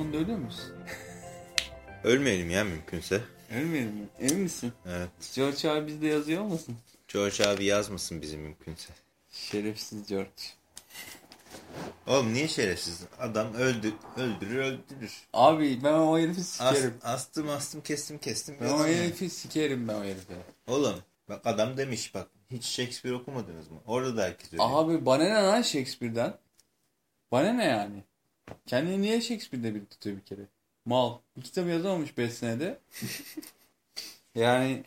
Sonunda ölüyor musun? Ölmeyelim ya mümkünse. Ölmeyelim mi? Emin misin? Evet. George abi bizde yazıyor olmasın? George abi yazmasın bizi mümkünse. Şerefsiz George. Oğlum niye şerefsiz? Adam öldü, öldürür öldürür. Abi ben o herifi As, sikerim. astım astım kestim kestim. Ben o herifi sikerim ben o herifi. Oğlum bak adam demiş bak hiç Shakespeare okumadınız mı? Orada da herkes öyle. Abi bana ne lan Shakespeare'den? Bana ne yani? Kendini niye Shakespeare'de bir tutuyor bir kere? Mal. Bir kitap yazamamış 5 senede. yani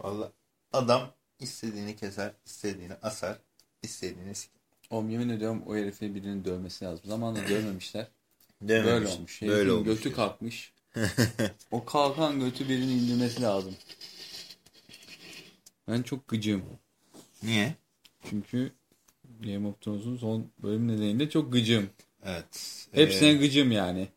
Vallahi adam istediğini keser, istediğini asar, istediğini siker. oğlum yemin ediyorum o herifi birinin dövmesi lazım. Zamanında dövmemişler. Dememiş. Böyle olmuş. Herifin Böyle olmuş. götü ya. kalkmış. o kalkan götü birinin indirmesi lazım. Ben çok gıcığım. Niye? Çünkü Game of Thrones'un son bölüm nedeniyle çok gıcığım. Evet. Hepsine Ee, gıcığım yani.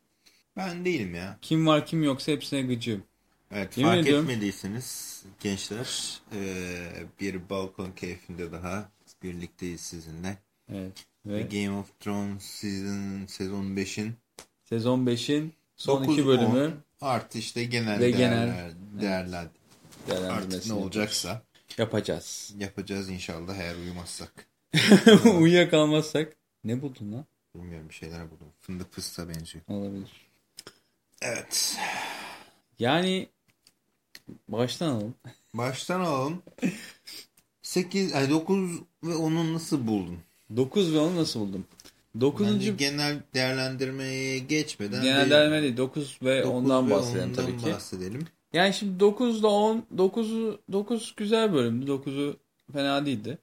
ben değilim ya. Kim var kim yoksa hepsine gıcığım. Evet Yemin fark ediyorum. etmediyseniz gençler ee, bir balkon keyfinde daha birlikteyiz sizinle. Evet. Ve Game of Thrones season, sezon 5'in sezon 5'in son 9, iki bölümü 10 artı işte genel Ve değerler, genel- değerler artık ne olacaksa yapacağız. yapacağız inşallah eğer uyumazsak. Uyuyakalmazsak. Ne buldun lan? Bilmiyorum bir şeyler buldum. Fındık fıstığa benziyor. Olabilir. Evet. Yani baştan alalım. Baştan alalım. 8, ay 9 ve 10'u nasıl buldun? 9 ve 10'u nasıl buldum? 9. Bence genel değerlendirmeye geçmeden genel derme değil 9 ve dokuz 10'dan ve bahsedelim ondan tabii ki. bahsedelim. Yani şimdi 9 ile 10 9'u 9 güzel bölümdü. 9'u fena değildi.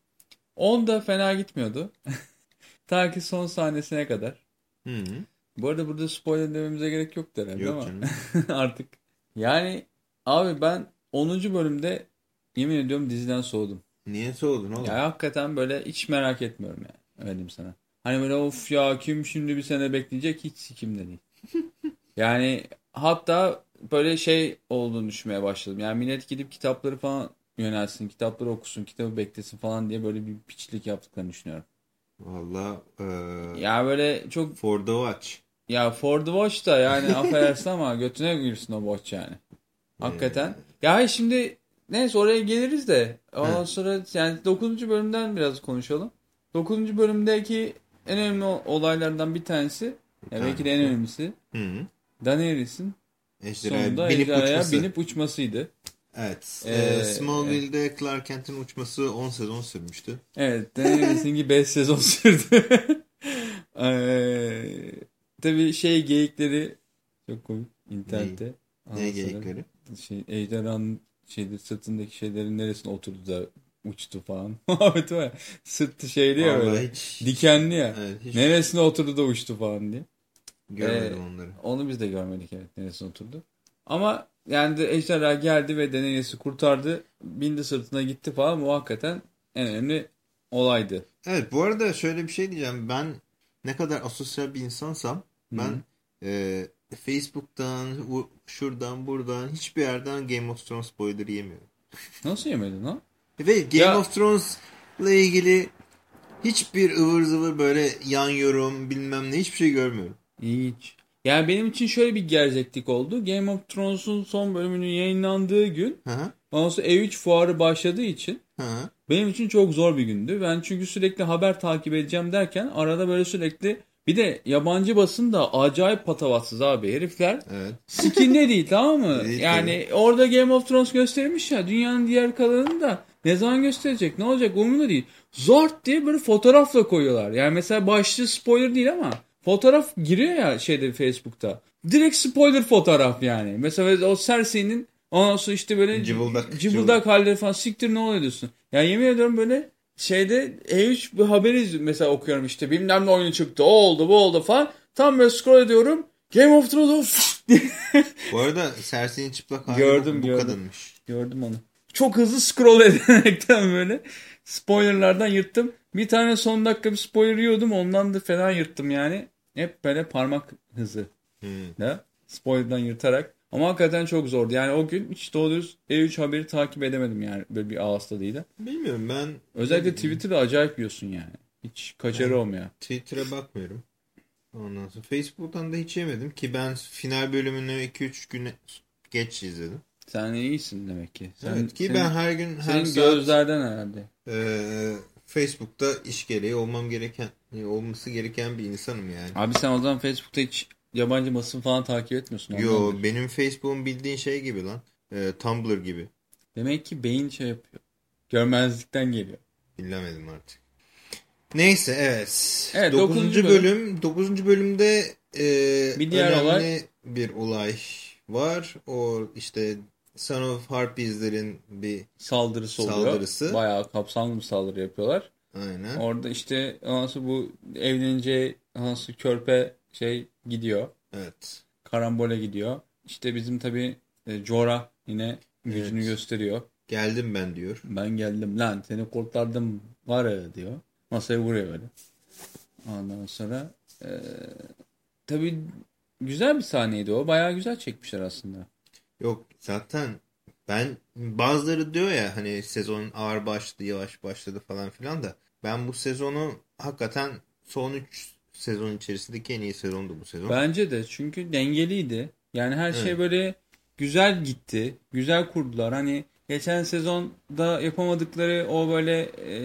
10 da fena gitmiyordu. Ta ki son sahnesine kadar. Hı -hı. Bu arada burada spoiler dememize gerek yoktu herhalde Yok ama artık. Yani abi ben 10. bölümde yemin ediyorum diziden soğudum. Niye soğudun oğlum? Ya hakikaten böyle hiç merak etmiyorum yani. Öyle sana. Hani böyle of ya kim şimdi bir sene bekleyecek hiç sikimde değil. yani hatta böyle şey olduğunu düşünmeye başladım. Yani millet gidip kitapları falan yönelsin, kitapları okusun, kitabı beklesin falan diye böyle bir piçlik yaptıklarını düşünüyorum. Valla eee Ya böyle çok For the Watch. ya for the watch da yani affedersin ama götüne girsin o watch yani. Hakikaten. Ya şimdi neyse oraya geliriz de ondan sonra yani 9. bölümden biraz konuşalım. 9. bölümdeki en önemli olaylardan bir tanesi ya belki de en önemlisi Hı -hı. Daenerys'in Ejderhaya sonunda binip ejderhaya uçması. binip uçmasıydı. Evet. Ee, Eee, Smallville'de Clark Kent'in uçması 10 sezon sürmüştü. Evet Daenerys'inki 5 sezon sürdü. ee, tabii şey geyikleri çok komik internette. Ne sonra- geyikleri? şey ejderhanın şeyde sırtındaki şeylerin neresine oturdu da uçtu falan. Muhabbet var. Sırtı şeydi ya Vallahi böyle. hiç, Dikenli ya. evet, hiç Neresine oturdu da uçtu falan diye. görmedim Ee, onları. Onu biz de görmedik evet neresine oturdu. Ama yani de ejderha geldi ve Daenerys'i kurtardı. Bindi sırtına gitti falan. Bu hakikaten en önemli olaydı. Evet bu arada şöyle bir şey diyeceğim. Ben ne kadar asosyal bir insansam ben e, Facebook'tan, şuradan, buradan hiçbir yerden Game of Thrones spoiler yemiyorum. Nasıl yemedin lan? Ve Game Ya- of Thrones'la ilgili hiçbir ıvır zıvır böyle yan yorum bilmem ne hiçbir şey görmüyorum. İlginç. Yani benim için şöyle bir gerçeklik oldu. Game of Thrones'un son bölümünün yayınlandığı gün Hı hı. ondan sonra E3 fuarı başladığı için Hı hı. Benim için çok zor bir gündü. Ben çünkü sürekli haber takip edeceğim derken arada böyle sürekli bir de yabancı basın da acayip patavatsız abi herifler. Evet. Sikinde değil tamam mı? Değil yani orada Game of Thrones göstermiş ya dünyanın diğer kalanını da ne zaman gösterecek ne olacak umurumda değil. Zort diye böyle fotoğrafla koyuyorlar. Yani mesela başlığı spoiler değil ama fotoğraf giriyor ya şeyde Facebook'ta. Direkt spoiler fotoğraf yani. Mesela o Cersei'nin ondan sonra işte böyle Cıvıldak. cıvıldak halleri falan siktir ne oluyor diyorsun. Ya yemin ediyorum böyle şeyde E3 bir haberi mesela okuyorum işte bilmem ne oyunu çıktı o oldu bu oldu falan. Tam böyle scroll ediyorum. Game of Thrones Bu arada Cersei'nin çıplak hali Gördüm, bu, bu gördüm. kadınmış. gördüm onu. Çok hızlı scroll ederekten böyle spoilerlardan yırttım. Bir tane son dakika bir spoiler yiyordum ondan da fena yırttım yani. Hep böyle parmak hızı Hı. da spoilerdan yırtarak. Ama hakikaten çok zordu. Yani o gün hiç doğru dürüst E3 haberi takip edemedim yani böyle bir ağız tadıyla. Bilmiyorum ben Özellikle Twitter'da acayip yiyorsun yani. Hiç kaçarı olmuyor. Twitter'a bakmıyorum. Ondan sonra Facebook'tan da hiç yemedim ki ben final bölümünü 2-3 güne geç izledim. Sen iyisin demek ki. Sen, evet ki senin, ben her gün her senin saat gözlerden herhalde. e, Facebook'ta iş gereği olmam gereken olması gereken bir insanım yani. Abi sen o zaman Facebook'ta hiç yabancı basın falan takip etmiyorsun. Yo benim Facebook'um bildiğin şey gibi lan. E, Tumblr gibi. Demek ki beyin şey yapıyor. Görmezlikten geliyor. Bilemedim artık. Neyse evet. Evet, 9. dokuzuncu bölüm. 9. bölümde e, Bir diğer önemli olay- bir olay var. O işte Son of Harpies'lerin bir Saldırısı oluyor. Saldırısı. Bayağı kapsamlı bir saldırı yapıyorlar. Aynen. Orada işte nasıl bu evleneceği nasıl körpe şey gidiyor. Evet. Karambole gidiyor. İşte bizim tabii e, Jorah yine gücünü Evet. gösteriyor. Geldim ben diyor. Ben geldim lan seni kurtardım var ya diyor. Masaya vuruyor böyle. Ondan sonra e, tabii güzel bir sahneydi o. Bayağı güzel çekmişler aslında. Yok zaten ben bazıları diyor ya hani sezon ağır başladı yavaş başladı falan filan da ben bu sezonu hakikaten son 3 sezon içerisindeki en iyi sezondu bu sezon. Bence de çünkü dengeliydi. Yani her şey Evet. böyle güzel gitti. Güzel kurdular. Hani geçen sezonda yapamadıkları o böyle e,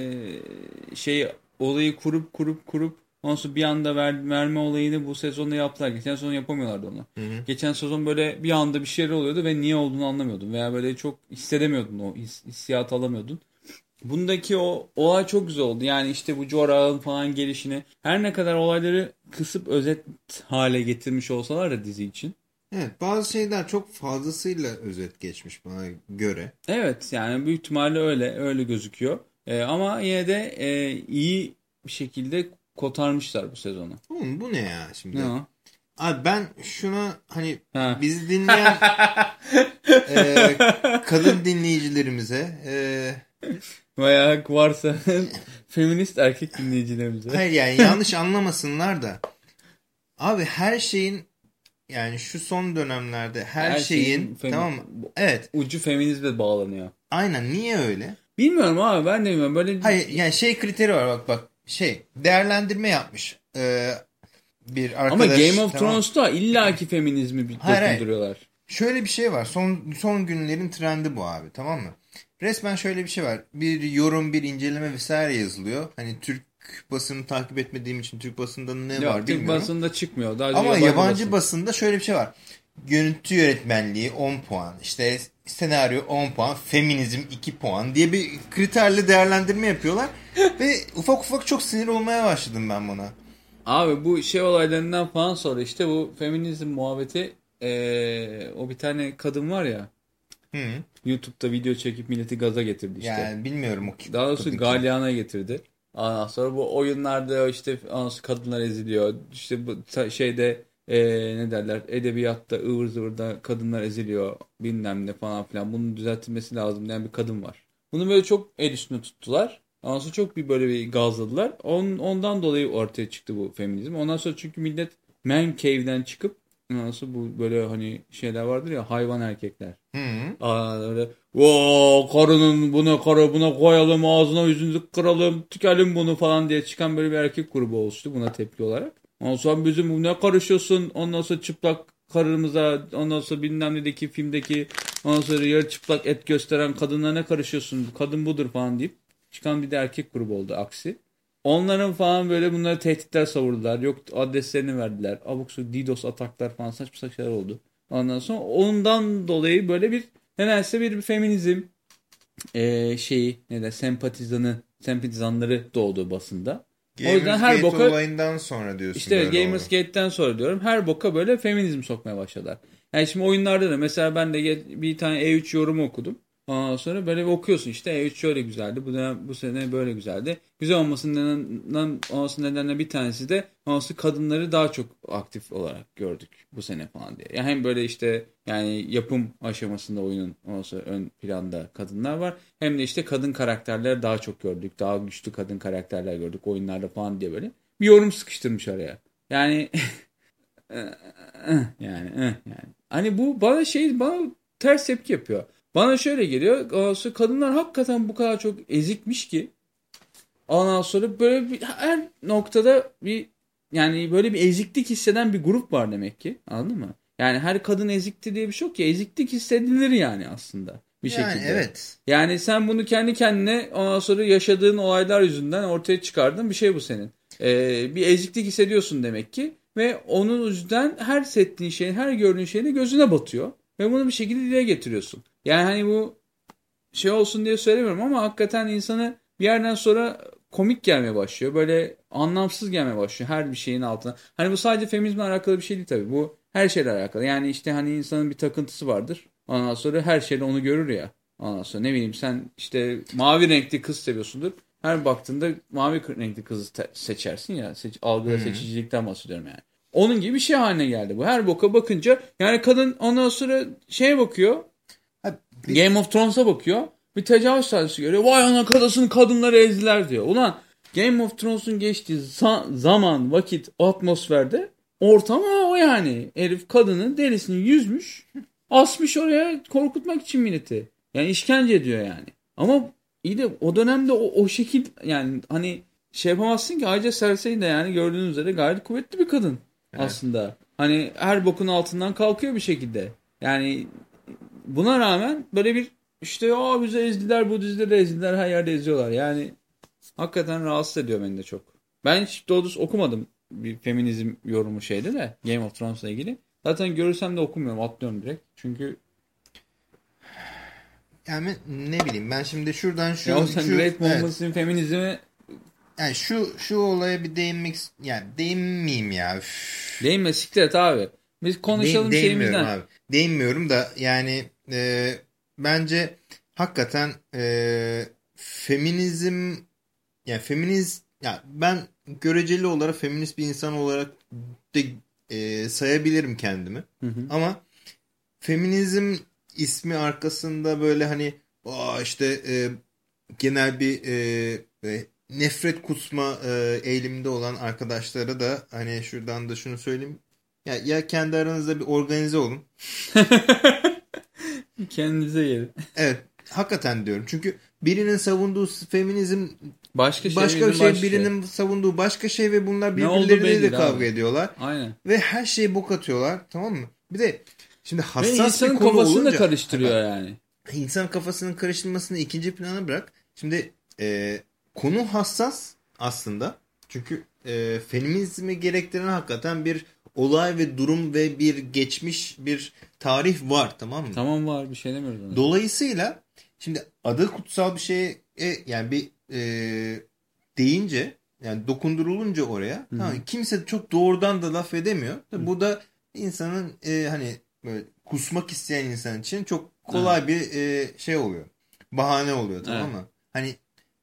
şey olayı kurup kurup kurup ondan sonra bir anda ver, verme olayını bu sezonda yaptılar. Geçen sezon yapamıyorlardı onu. Hı hı. Geçen sezon böyle bir anda bir şeyler oluyordu ve niye olduğunu anlamıyordun. Veya böyle çok hissedemiyordun o his, hissiyatı alamıyordun. Bundaki o olay çok güzel oldu. Yani işte bu Jorah'ın falan gelişini her ne kadar olayları kısıp özet hale getirmiş olsalar da dizi için. Evet bazı şeyler çok fazlasıyla özet geçmiş bana göre. Evet yani büyük ihtimalle öyle öyle gözüküyor. Ee, ama yine de e, iyi bir şekilde kotarmışlar bu sezonu. Oğlum bu ne ya şimdi? Ne o? Abi ben şuna hani Ha. bizi dinleyen e, kadın dinleyicilerimize e, Veya varsa feminist erkek dinleyicilerimize. hayır yani yanlış anlamasınlar da abi her şeyin yani şu son dönemlerde her, Her şeyin, şeyin tamam mı? Evet Ucu feminizme bağlanıyor. aynen niye öyle? Bilmiyorum abi ben de bilmiyorum. Böyle Hayır yani şey kriteri var bak bak şey değerlendirme yapmış e, bir arkadaş. Ama Game of tamam. Thrones'ta illaki feminizmi bir dokunduruyorlar. Şöyle bir şey var. Son son günlerin trendi bu abi tamam mı? Resmen şöyle bir şey var. Bir yorum, bir inceleme vesaire yazılıyor. Hani Türk basını takip etmediğim için Türk basında ne Yok, var Türk bilmiyorum. basında çıkmıyor. Daha Ama yabancı, yabancı, basın. basında şöyle bir şey var. Görüntü yönetmenliği 10 puan, işte senaryo 10 puan, feminizm 2 puan diye bir kriterle değerlendirme yapıyorlar. Ve ufak ufak çok sinir olmaya başladım ben buna. Abi bu şey olaylarından falan sonra işte bu feminizm muhabbeti eee, o bir tane kadın var ya Hı. YouTube'da video çekip milleti gaza getirdi işte. Yani bilmiyorum o ki. Daha doğrusu. Galyan'a getirdi. Ondan sonra bu oyunlarda işte kadınlar eziliyor. İşte bu şeyde eee, ne derler edebiyatta ıvır zıvırda kadınlar eziliyor bilmem ne falan filan. Bunun düzeltilmesi lazım diyen bir kadın var. Bunu böyle çok el üstüne tuttular. Ondan sonra çok bir böyle bir gazladılar. On, ondan dolayı ortaya çıktı bu feminizm. Ondan sonra çünkü millet man cave'den çıkıp ondan sonra bu böyle hani şeyler vardır ya hayvan erkekler. Hı hı. Aa, öyle "Vaa, karının buna karı buna koyalım ağzına yüzünü kıralım tükelim bunu falan diye çıkan böyle bir erkek grubu oluştu buna tepki olarak. Ondan sonra bizim ne karışıyorsun ondan sonra çıplak karımıza ondan sonra bilmem nedeki filmdeki ondan sonra yarı çıplak et gösteren kadınlara ne karışıyorsun kadın budur falan deyip çıkan bir de erkek grubu oldu aksi. Onların falan böyle bunlara tehditler savurdular. Yok adreslerini verdiler. Abuk sabuk DDoS ataklar falan saçma saçma şeyler oldu. Ondan sonra ondan dolayı böyle bir nedense bir feminizm eee, şeyi ne de sempatizanı sempatizanları doğdu basında. O yüzden her Gamersgate boka olayından sonra diyorsun. işte. Gamersgate'den sonra diyorum her boka böyle feminizm sokmaya başladılar. Yani şimdi oyunlarda da mesela ben de bir tane E3 yorumu okudum. Ondan sonra böyle bir okuyorsun işte E3 şöyle güzeldi. Bu dönem, bu sene böyle güzeldi. Güzel olmasının neden, olması nedenle bir tanesi de sonra kadınları daha çok aktif olarak gördük bu sene falan diye. Yani hem böyle işte yani yapım aşamasında oyunun sonra ön planda kadınlar var. Hem de işte kadın karakterleri daha çok gördük. Daha güçlü kadın karakterler gördük oyunlarda falan diye böyle. Bir yorum sıkıştırmış araya. Yani yani eh, yani. Hani bu bana şey bana ters tepki yapıyor. Bana şöyle geliyor. sonra Kadınlar hakikaten bu kadar çok ezikmiş ki ondan sonra böyle bir, her noktada bir yani böyle bir eziklik hisseden bir grup var demek ki. Anladın mı? Yani her kadın ezikti diye bir şey yok ya. Eziklik hissedilir yani aslında bir yani şekilde. evet. Yani sen bunu kendi kendine ondan sonra yaşadığın olaylar yüzünden ortaya çıkardığın bir şey bu senin. Ee, bir eziklik hissediyorsun demek ki ve onun yüzünden her settiğin şeyin, her gördüğün şeyin gözüne batıyor ve bunu bir şekilde dile getiriyorsun. Yani hani bu şey olsun diye söylemiyorum ama hakikaten insanı bir yerden sonra komik gelmeye başlıyor. Böyle anlamsız gelmeye başlıyor her bir şeyin altına. Hani bu sadece feminizmle alakalı bir şey değil tabii. Bu her şeyle alakalı. Yani işte hani insanın bir takıntısı vardır. Ondan sonra her şeyde onu görür ya. Ondan sonra ne bileyim sen işte mavi renkli kız seviyorsundur. Her baktığında mavi renkli kızı seçersin ya. Seç, algıda hmm. seçicilikten bahsediyorum yani. Onun gibi bir şey haline geldi bu. Her boka bakınca yani kadın ondan sonra şeye bakıyor. Game of Thrones'a bakıyor. Bir tecavüz sahnesi görüyor. Vay ana kadasını kadınları ezdiler diyor. Ulan Game of Thrones'un geçtiği zaman, vakit, atmosferde ortam o yani. Herif kadının derisini yüzmüş. Asmış oraya korkutmak için milleti. Yani işkence ediyor yani. Ama iyi de o dönemde o, o şekil yani hani şey yapamazsın ki ayrıca Cersei de yani gördüğünüz üzere gayet kuvvetli bir kadın evet. aslında. Hani her bokun altından kalkıyor bir şekilde. Yani buna rağmen böyle bir işte ya bize ezdiler bu dizide de ezdiler her yerde eziyorlar. Yani hakikaten rahatsız ediyor beni de çok. Ben hiç doğrusu okumadım bir feminizm yorumu şeyde de Game of Thrones'la ilgili. Zaten görürsem de okumuyorum atlıyorum direkt. Çünkü yani ne bileyim ben şimdi şuradan şu... Ya sen şu, Great Moments evet. feminizmi... Yani şu şu olaya bir değinmek... Yani değinmeyeyim ya. Üff. Değinme siktir et abi. Biz konuşalım Değin, şeyimizden. Abi. Değinmiyorum da yani e, bence hakikaten e, feminizm yani feminiz ya ben göreceli olarak feminist bir insan olarak de e, sayabilirim kendimi. Hı hı. Ama feminizm ismi arkasında böyle hani Aa işte e, genel bir e, nefret kusma e, eğiliminde olan arkadaşlara da hani şuradan da şunu söyleyeyim. Ya, ya kendi aranızda bir organize olun. Kendinize gelin. Evet. Hakikaten diyorum. Çünkü birinin savunduğu feminizm başka şey, başka bir şey, başka. birinin savunduğu başka şey ve bunlar birbirleriyle de kavga abi. ediyorlar. Aynen. Ve her şeyi bok atıyorlar. Tamam mı? Bir de şimdi hassas ve insanın bir konu kafasını olunca, da karıştırıyor yani. İnsan kafasının karıştırmasını ikinci plana bırak. Şimdi e, konu hassas aslında. Çünkü e, feminizmi gerektiren hakikaten bir olay ve durum ve bir geçmiş bir tarih var tamam mı? Tamam var bir şey demiyoruz. Ona. Dolayısıyla şimdi adı kutsal bir şeye e, yani bir e, deyince yani dokundurulunca oraya tamam, kimse çok doğrudan da laf edemiyor. Tabii bu da insanın e, hani böyle kusmak isteyen insan için çok kolay Hı. bir e, şey oluyor. Bahane oluyor tamam evet. mı? Hani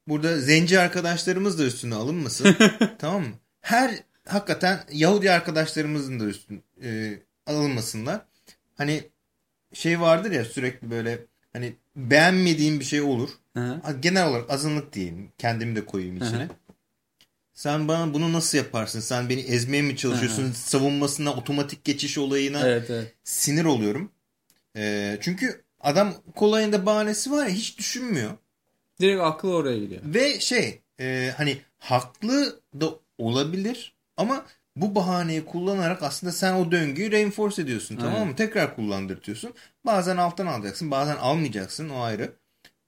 burada zenci arkadaşlarımız da üstüne alınmasın tamam mı? Her hakikaten Yahudi arkadaşlarımızın da üstün e, alınmasınlar. Hani şey vardır ya sürekli böyle hani beğenmediğim bir şey olur. Hı. Genel olarak azınlık diyeyim. Kendimi de koyayım içine. Hı. Sen bana bunu nasıl yaparsın? Sen beni ezmeye mi çalışıyorsun? Hı. Savunmasına otomatik geçiş olayına evet, evet. sinir oluyorum. E, çünkü adam kolayında bahanesi var ya hiç düşünmüyor. Direkt aklı oraya gidiyor. Ve şey e, hani haklı da olabilir ama bu bahaneyi kullanarak aslında sen o döngüyü reinforce ediyorsun tamam mı? Evet. Tekrar kullandırtıyorsun. Bazen alttan alacaksın bazen almayacaksın o ayrı.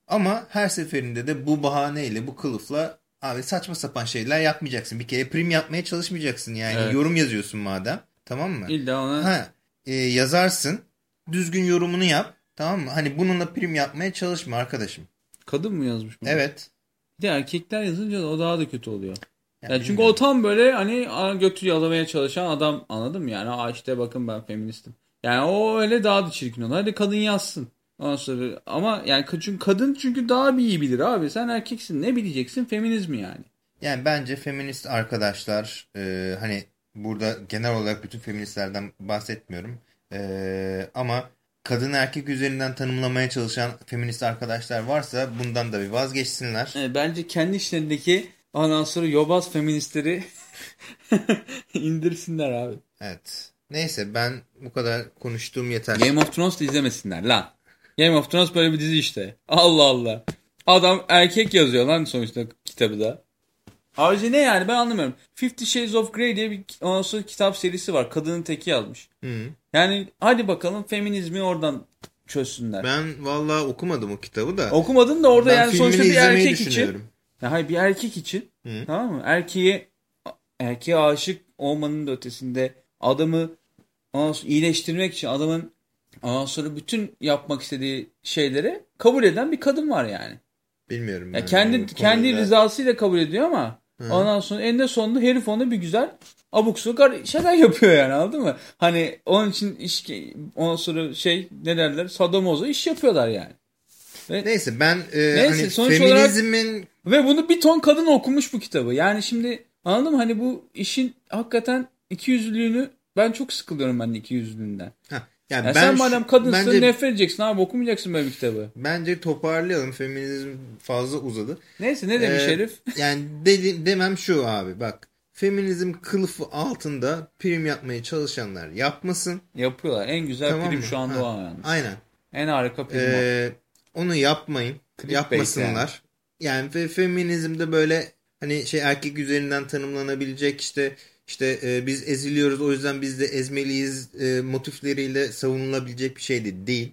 Ama her seferinde de bu bahaneyle bu kılıfla abi saçma sapan şeyler yapmayacaksın. Bir kere prim yapmaya çalışmayacaksın yani evet. yorum yazıyorsun madem tamam mı? İlla ona... Ha, e, yazarsın düzgün yorumunu yap tamam mı? Hani bununla prim yapmaya çalışma arkadaşım. Kadın mı yazmış bunu? Evet. Bir de erkekler yazınca o daha da kötü oluyor. Yani yani çünkü o tam böyle hani götü yalamaya çalışan adam anladın mı? Yani Aa işte bakın ben feministim. Yani o öyle daha da çirkin olur. Hadi kadın yazsın. Ondan sonra ama yani çünkü kadın çünkü daha bir iyi bilir abi. Sen erkeksin ne bileceksin feminizmi yani. Yani bence feminist arkadaşlar e, hani burada genel olarak bütün feministlerden bahsetmiyorum. E, ama kadın erkek üzerinden tanımlamaya çalışan feminist arkadaşlar varsa bundan da bir vazgeçsinler. E, bence kendi işlerindeki Ondan sonra yobaz feministleri indirsinler abi. Evet. Neyse ben bu kadar konuştuğum yeter. Game of Thrones da izlemesinler lan. Game of Thrones böyle bir dizi işte. Allah Allah. Adam erkek yazıyor lan sonuçta kitabı da. Ayrıca ne yani ben anlamıyorum. Fifty Shades of Grey diye bir ondan sonra kitap serisi var. Kadının teki yazmış. Hı. Yani hadi bakalım feminizmi oradan çözsünler. Ben vallahi okumadım o kitabı da. Okumadın da orada ben yani sonuçta bir erkek için. Ya hayır bir erkek için Hı. tamam mı? Erkeğe erkeğe aşık olmanın da ötesinde adamı iyileştirmek için adamın ondan sonra bütün yapmak istediği şeyleri kabul eden bir kadın var yani. Bilmiyorum. Ya kendi kendi rızasıyla kabul ediyor ama Hı. ondan sonra eninde sonunda herif onu bir güzel abuk subuk şeyler yapıyor yani anladın mı? Hani onun için iş ondan sonra şey ne derler sadomozo iş yapıyorlar yani. Neyse ben e, Neyse, hani sonuç olarak- feminizmin Ve bunu bir ton kadın okumuş bu kitabı. Yani şimdi anladın mı? Hani bu işin hakikaten ikiyüzlülüğünü ben çok sıkılıyorum ben de ikiyüzlülüğünden. ha, yani Ya ben sen madem kadınsın bence, nefret edeceksin abi okumayacaksın böyle bir kitabı. bence toparlayalım feminizm fazla uzadı. Neyse ne demiş Ee, herif? Yani dedi, demem şu abi bak feminizm kılıfı altında prim yapmaya çalışanlar yapmasın. Yapıyorlar. En güzel Tamam prim mı? şu anda Ha, o yalnız. Aynen. En harika prim o. Ee, onu yapmayın. Clickbait yapmasınlar. Yani. ve feminizmde böyle hani şey erkek üzerinden tanımlanabilecek işte işte e, biz eziliyoruz o yüzden biz de ezmeliyiz e, motifleriyle savunulabilecek bir şey de değil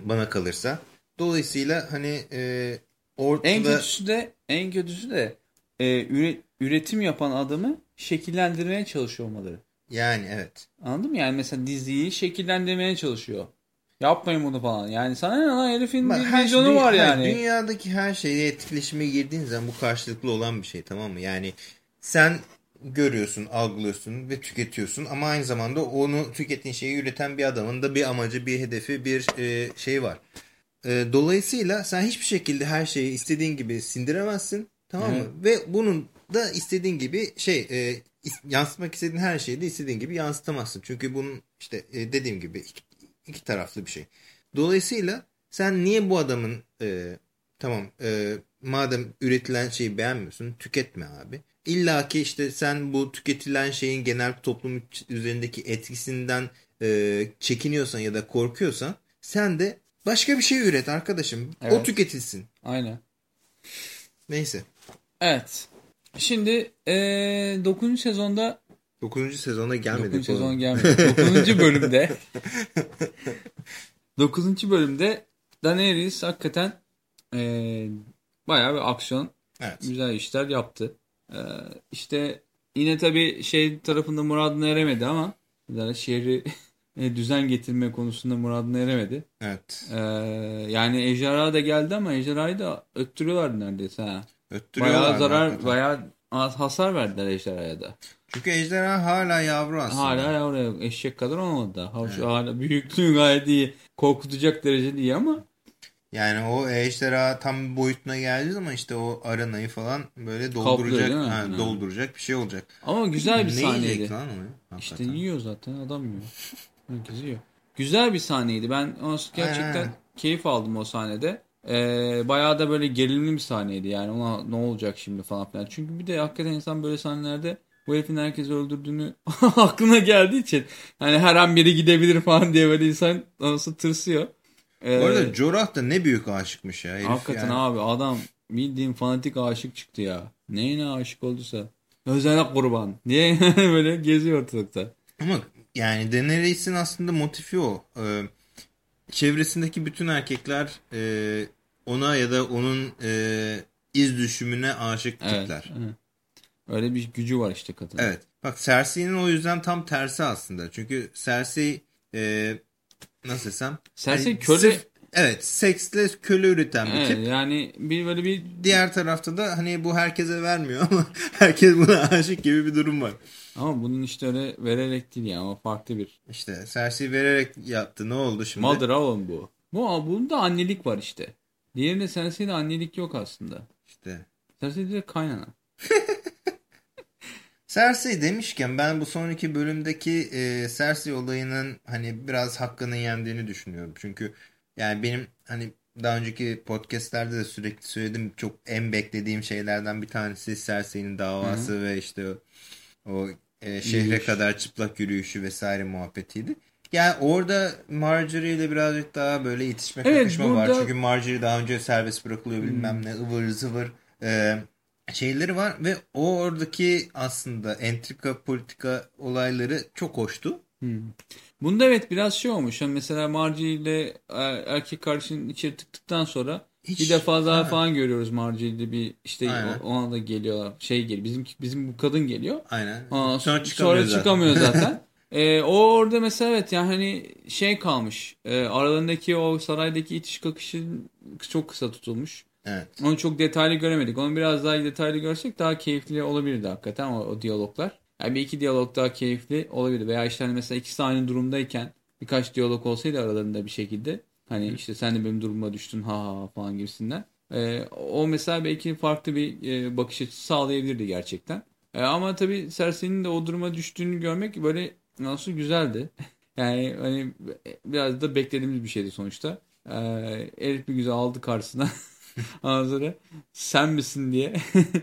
bana kalırsa. Dolayısıyla hani e, ortada En kötüsü de en kötüsü de e, üre- üretim yapan adamı şekillendirmeye çalışıyor olmaları. yani evet. Anladın mı? Yani mesela diziyi şekillendirmeye çalışıyor. Yapmayın bunu falan. Yani sana ne lan herifin Bak, bir her- vizyonu dünya- var yani. Dünyadaki her şeye etkileşime girdiğin zaman bu karşılıklı olan bir şey tamam mı? Yani sen görüyorsun, algılıyorsun ve tüketiyorsun ama aynı zamanda onu tükettiğin şeyi üreten bir adamın da bir amacı, bir hedefi, bir e, şey var. E, dolayısıyla sen hiçbir şekilde her şeyi istediğin gibi sindiremezsin tamam mı? Ve bunun da istediğin gibi şey e, yansıtmak istediğin her şeyi de istediğin gibi yansıtamazsın. Çünkü bunun işte e, dediğim gibi iki, taraflı bir şey. Dolayısıyla sen niye bu adamın e, tamam e, madem üretilen şeyi beğenmiyorsun tüketme abi. İlla ki işte sen bu tüketilen şeyin genel toplum üzerindeki etkisinden e, çekiniyorsan ya da korkuyorsan sen de başka bir şey üret arkadaşım. O Evet. tüketilsin. Aynen. Neyse. Evet. Şimdi eee 9. sezonda 9. sezona gelmedik. 9. sezon oğlum. gelmedi. 9. bölümde 9. bölümde Daenerys hakikaten eee bayağı bir aksiyon Evet. güzel işler yaptı. Eee işte yine tabii şey tarafında muradına eremedi ama yani şehri e, düzen getirme konusunda muradına eremedi. Evet. Eee, yani ejderha da geldi ama ejderhayı da öttürüyorlar neredeyse ha. Öttürüyorlar Bayağı zarar, hakikaten. bayağı hasar verdiler ejderhaya da. Çünkü ejderha hala yavru aslında. Hala yavru. Eşek kadar olmadı da. Şu Hala büyüklüğü gayet iyi. Korkutacak derecede iyi ama Yani o ejderha tam boyutuna geldiği zaman işte o arenayı falan böyle dolduracak, değil mi? ha, Ha. dolduracak bir şey olacak. ama güzel bir ne sahneydi. lan o? İşte yiyor zaten adam yiyor. Herkes yiyor. Güzel bir sahneydi. Ben gerçekten Aynen. keyif aldım o sahnede. Ee, bayağı da böyle gerilimli bir sahneydi yani ona ne olacak şimdi falan filan. Çünkü bir de hakikaten insan böyle sahnelerde bu herifin herkesi öldürdüğünü aklına geldiği için hani her an biri gidebilir falan diye böyle insan nasıl tırsıyor. Ee, Bu arada Jorah da ne büyük aşıkmış ya herif hakikaten yani. abi adam bildiğin fanatik aşık çıktı ya. Neyine aşık olduysa. Özel kurban diye böyle geziyor ortalıkta. Ama yani Daenerys'in aslında motifi o. Ee, çevresindeki bütün erkekler e, ona ya da onun e, iz düşümüne aşık Evet. tipler. evet. Öyle bir gücü var işte kadın. Evet. Bak Cersei'nin o yüzden tam tersi aslında. Çünkü Cersei e, nasıl desem? Cersei hani köle- sırf- evet. Seksle köle üreten bir Evet, tip. yani bir böyle bir Diğer tarafta da hani bu herkese vermiyor ama herkes buna aşık gibi bir durum var. ama bunun işte öyle vererek değil yani o farklı bir. İşte Cersei vererek yaptı. Ne oldu şimdi? Mother oğlum bu. Bu bunda annelik var işte. Diğerinde Cersei'de annelik yok aslında. İşte. Cersei'de de kaynana. Cersei demişken ben bu sonraki bölümdeki e, Cersei olayının hani biraz hakkını yendiğini düşünüyorum. Çünkü yani benim hani daha önceki podcastlerde de sürekli söyledim çok en beklediğim şeylerden bir tanesi Cersei'nin davası ve işte o, o e, şehre Yürüyüş. kadar çıplak yürüyüşü vesaire muhabbetiydi. Yani orada Marjorie ile birazcık daha böyle itişme Evet, kakışma var. burada- Çünkü Marjorie daha önce serbest bırakılıyor bilmem ne ıvır zıvır. E, şeyleri var ve o oradaki aslında entrika politika olayları çok hoştu. Hmm. Bunda evet biraz şey olmuş. Yani mesela Margie ile er- erkek kardeşinin içeri tıktıktan sonra Hiç, bir defa daha ha. falan görüyoruz Margie'de bir işte Aynen. o- ona da geliyorlar. Şey geliyor. Bizim bizim bu kadın geliyor. Aynen. Aa, sonra çıkamıyor sonra zaten. çıkamıyor zaten. Ee, o orada mesela evet yani hani şey kalmış. Ee, aralarındaki o saraydaki itiş kakışı çok kısa tutulmuş. evet. Onu çok detaylı göremedik. Onu biraz daha detaylı görsek daha keyifli olabilirdi hakikaten o, o diyaloglar. Yani bir iki diyalog daha keyifli olabilirdi. Veya işte hani mesela ikisi aynı durumdayken birkaç diyalog olsaydı aralarında bir şekilde. Hani işte sen de benim durumuma düştün ha ha falan gibisinden. Ee, o mesela belki farklı bir e, bakış açısı sağlayabilirdi gerçekten. E, ama tabii Cersei'nin de o duruma düştüğünü görmek böyle nasıl güzeldi. Yani hani biraz da beklediğimiz bir şeydi sonuçta. Ee, Elif bir güzel aldı karşısına. Ondan sonra sen misin diye.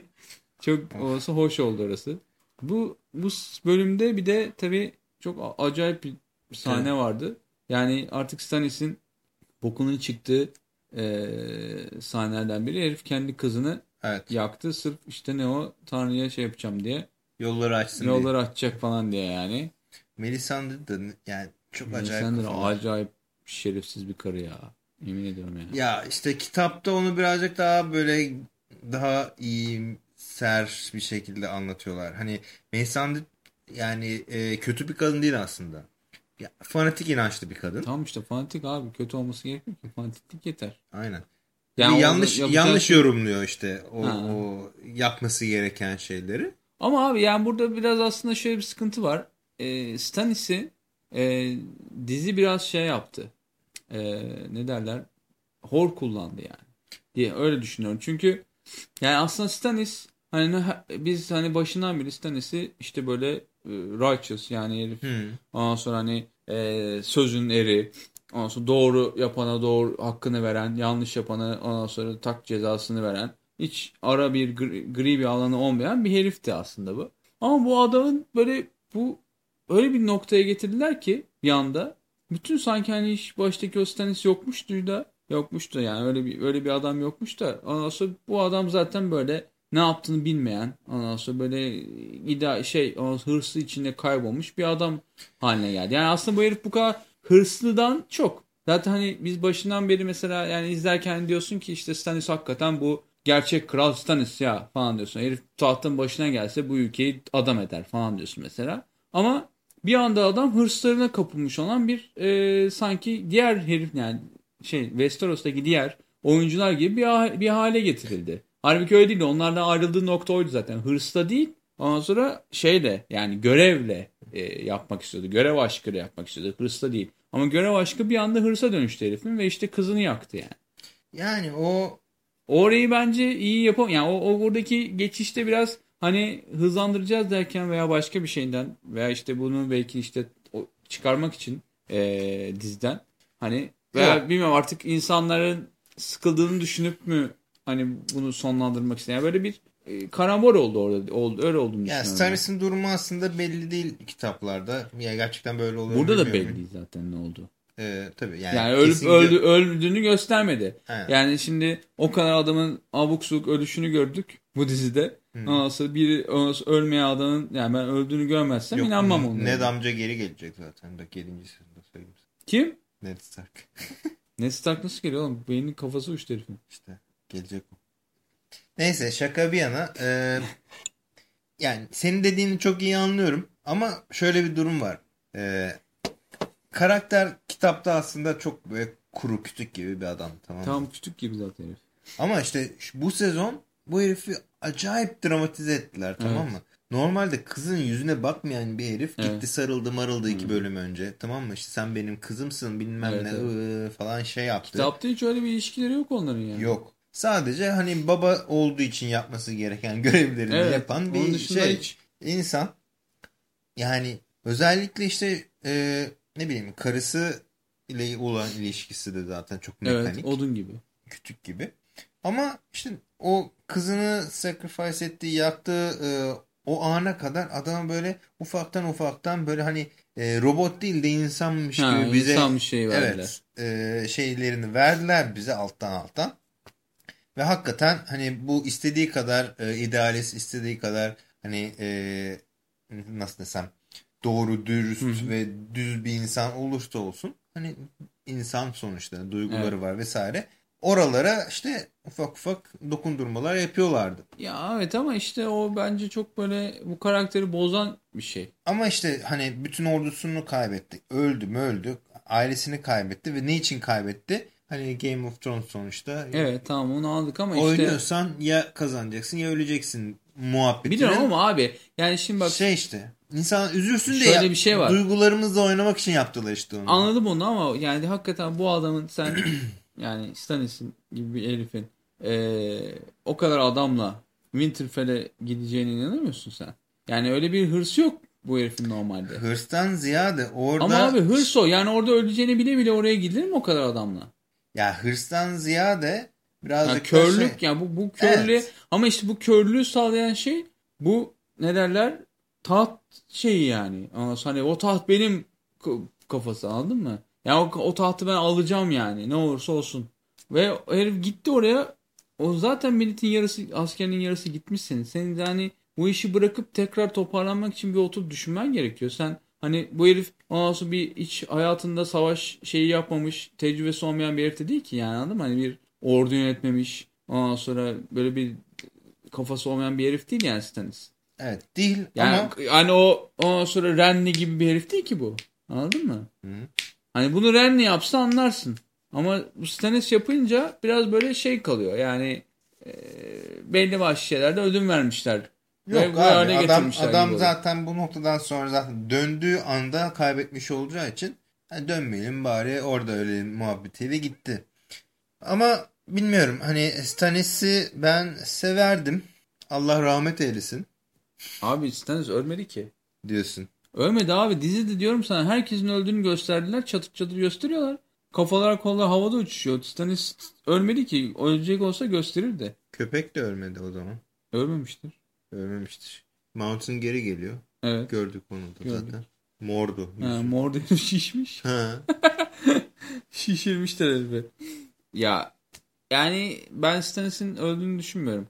çok olası hoş oldu orası. Bu bu bölümde bir de tabii çok acayip bir sahne Evet. vardı. Yani artık Stannis'in bokunun çıktığı e, sahnelerden biri. Herif kendi kızını Evet. yaktı. Sırf işte ne o Tanrı'ya şey yapacağım diye. Yolları açsın diye. Yolları açacak falan diye yani. Melisandre da yani çok acayip Melisandre acayip şerefsiz bir karı ya. Yemin ediyorum ya. Ya işte kitapta onu birazcık daha böyle daha iyimser bir şekilde anlatıyorlar. Hani Melisandre yani e, kötü bir kadın değil aslında. Ya, fanatik inançlı bir kadın. Tamam işte fanatik abi. Kötü olması gerekmiyor ki. Fanatiklik yeter. Aynen. Yani Bir yanlış yanlış şey- yorumluyor işte o, Ha. o yapması gereken şeyleri. Ama abi yani burada biraz aslında şöyle bir sıkıntı var. E, Stannis'i e, dizi biraz şey yaptı. E, ne derler? Hor kullandı yani. Diye öyle düşünüyorum. Çünkü yani aslında Stannis hani biz hani başından beri Stannis'i işte böyle e, righteous yani herif Hmm. Ondan sonra hani e, sözün eri, ondan sonra doğru yapana doğru hakkını veren, yanlış yapana ondan sonra tak cezasını veren, hiç ara bir gri, gri bir alanı olmayan bir herifti aslında bu. Ama bu adamın böyle bu öyle bir noktaya getirdiler ki bir anda bütün sanki hani hiç baştaki o Stannis yokmuştu da yokmuştu yani öyle bir öyle bir adam yokmuş da ondan sonra bu adam zaten böyle ne yaptığını bilmeyen ondan sonra böyle ida şey hırsı içinde kaybolmuş bir adam haline geldi. Yani aslında bu herif bu kadar hırslıdan çok. Zaten hani biz başından beri mesela yani izlerken diyorsun ki işte Stannis hakikaten bu gerçek kral Stannis ya falan diyorsun. Herif tahtın başına gelse bu ülkeyi adam eder falan diyorsun mesela. Ama bir anda adam hırslarına kapılmış olan bir e, sanki diğer herif yani şey Westeros'taki diğer oyuncular gibi bir, bir hale getirildi. Halbuki öyle değil. Onlardan ayrıldığı nokta oydu zaten. Hırsla değil. Ondan sonra şeyle yani görevle e, yapmak istiyordu. Görev aşkıyla yapmak istiyordu. Hırsla değil. Ama görev aşkı bir anda hırsa dönüştü herifin ve işte kızını yaktı yani. Yani o Orayı bence iyi yapam. Yani o, o buradaki geçişte biraz hani hızlandıracağız derken veya başka bir şeyden veya işte bunu belki işte çıkarmak için e, diziden hani veya Yok. bilmiyorum artık insanların sıkıldığını düşünüp mü hani bunu sonlandırmak isteyen yani böyle bir e, karambol oldu orada oldu öyle olduğunu yani düşünüyorum. Stannis'in durumu aslında belli değil kitaplarda. Ya gerçekten böyle oluyor. Burada da belli zaten ne oldu. Ee, tabii yani, Yani ölüp öldü, öldüğünü göstermedi. Aynen. Yani şimdi o kadar adamın abuk subuk ölüşünü gördük bu dizide. Ondan sonra biri ölmeyen adamın yani ben öldüğünü görmezsem Yok, inanmam onlara. Ned amca geri gelecek zaten. Bak 7. sezonda söyleyeyim. Kim? Ned Stark. Ned Stark nasıl geliyor oğlum? Beynin kafası uçtu herifin. İşte gelecek o. Neyse şaka bir yana. e, yani senin dediğini çok iyi anlıyorum. Ama şöyle bir durum var. E, karakter kitapta aslında çok böyle kuru kütük gibi bir adam. Tamam mı? Tam küçük gibi zaten herif. Ama işte bu sezon bu herifi acayip dramatize ettiler tamam Evet. mı? Normalde kızın yüzüne bakmayan bir herif Evet. gitti sarıldı marıldı iki bölüm önce. Tamam mı? İşte sen benim kızımsın bilmem Evet, ne evet. falan şey yaptı. Kitapta hiç öyle bir ilişkileri yok onların yani. Yok. Sadece hani baba olduğu için yapması gereken görevlerini Evet, yapan bir şey hiç- insan. Yani özellikle işte e, ne bileyim karısı ile olan ilişkisi de zaten çok mekanik. Evet odun gibi. küçük gibi. Ama işte o kızını sacrifice ettiği, yaktığı e, o ana kadar adama böyle ufaktan ufaktan böyle hani e, robot değil de insanmış Ha, gibi bize insan şey verdiler. evet, e, şeylerini verdiler bize alttan alttan. Ve hakikaten hani bu istediği kadar e, idealist, istediği kadar hani e, nasıl desem doğru, dürüst Hı hı. ve düz bir insan olursa olsun hani insan sonuçta duyguları Evet. var vesaire. Oralara işte ufak ufak dokundurmalar yapıyorlardı. Ya evet ama işte o bence çok böyle bu karakteri bozan bir şey. Ama işte hani bütün ordusunu kaybetti. Öldü mü öldü. Ailesini kaybetti ve ne için kaybetti? Hani Game of Thrones sonuçta. Evet tamam onu aldık ama işte Oynuyorsan ya kazanacaksın ya öleceksin muhabbetine. biliyorum ama abi yani şimdi bak Şey işte insan üzülsün diye Şöyle bir şey var. duygularımızla oynamak için yaptılar işte onu. anladım onu ama yani hakikaten bu adamın sen yani Stannis'in gibi bir herifin eee, o kadar adamla Winterfell'e gideceğine inanır mısın sen? Yani öyle bir hırsı yok bu herifin normalde. Hırstan ziyade orada Ama abi hırs o. Yani orada öleceğini bile bile oraya gidilir mi o kadar adamla? Ya hırstan ziyade Yani birazcık da körlük şey, yani bu, bu körlüğü Evet. ama işte bu körlüğü sağlayan şey bu ne derler taht şeyi yani. Hani o taht benim kafası anladın mı? Yani o, o tahtı ben alacağım yani ne olursa olsun. Ve herif gitti oraya o zaten milletin yarısı askerinin yarısı gitmiş senin. Senin de hani bu işi bırakıp tekrar toparlanmak için bir oturup düşünmen gerekiyor. Sen hani bu herif ondan sonra bir hiç hayatında savaş şeyi yapmamış tecrübesi olmayan bir herif de değil ki yani anladın mı? Hani bir ordu yönetmemiş ondan sonra böyle bir kafası olmayan bir herif değil yani Stannis. evet değil Yani ama hani o ondan sonra Renly gibi bir herif değil ki bu. Anladın mı? Hı. Hani bunu Renly yapsa anlarsın. Ama Stannis yapınca biraz böyle şey kalıyor. Yani e, belli başlı şeylerde ödün vermişler. Ve Yok bu abi hale adam, adam gibi zaten bu noktadan sonra zaten döndüğü anda kaybetmiş olacağı için hani dönmeyelim bari orada ölelim muhabbetiyle gitti. Ama bilmiyorum hani Stannis'i ben severdim. Allah rahmet eylesin Abi Stannis ölmedi ki. diyorsun. Ölmedi abi. Dizide diyorum sana herkesin öldüğünü gösterdiler. Çatır çatır gösteriyorlar. Kafalar kollar havada uçuşuyor. Stannis ölmedi ki. Ölecek olsa gösterirdi. Köpek de ölmedi o zaman. Ölmemiştir. Ölmemiştir. Mountain geri geliyor. Evet. Gördük onu da Gördük. zaten. Mordu. Ha, yüzü. mor herif şişmiş. Ha. Şişirmişler herifi. Ya yani ben Stannis'in öldüğünü düşünmüyorum.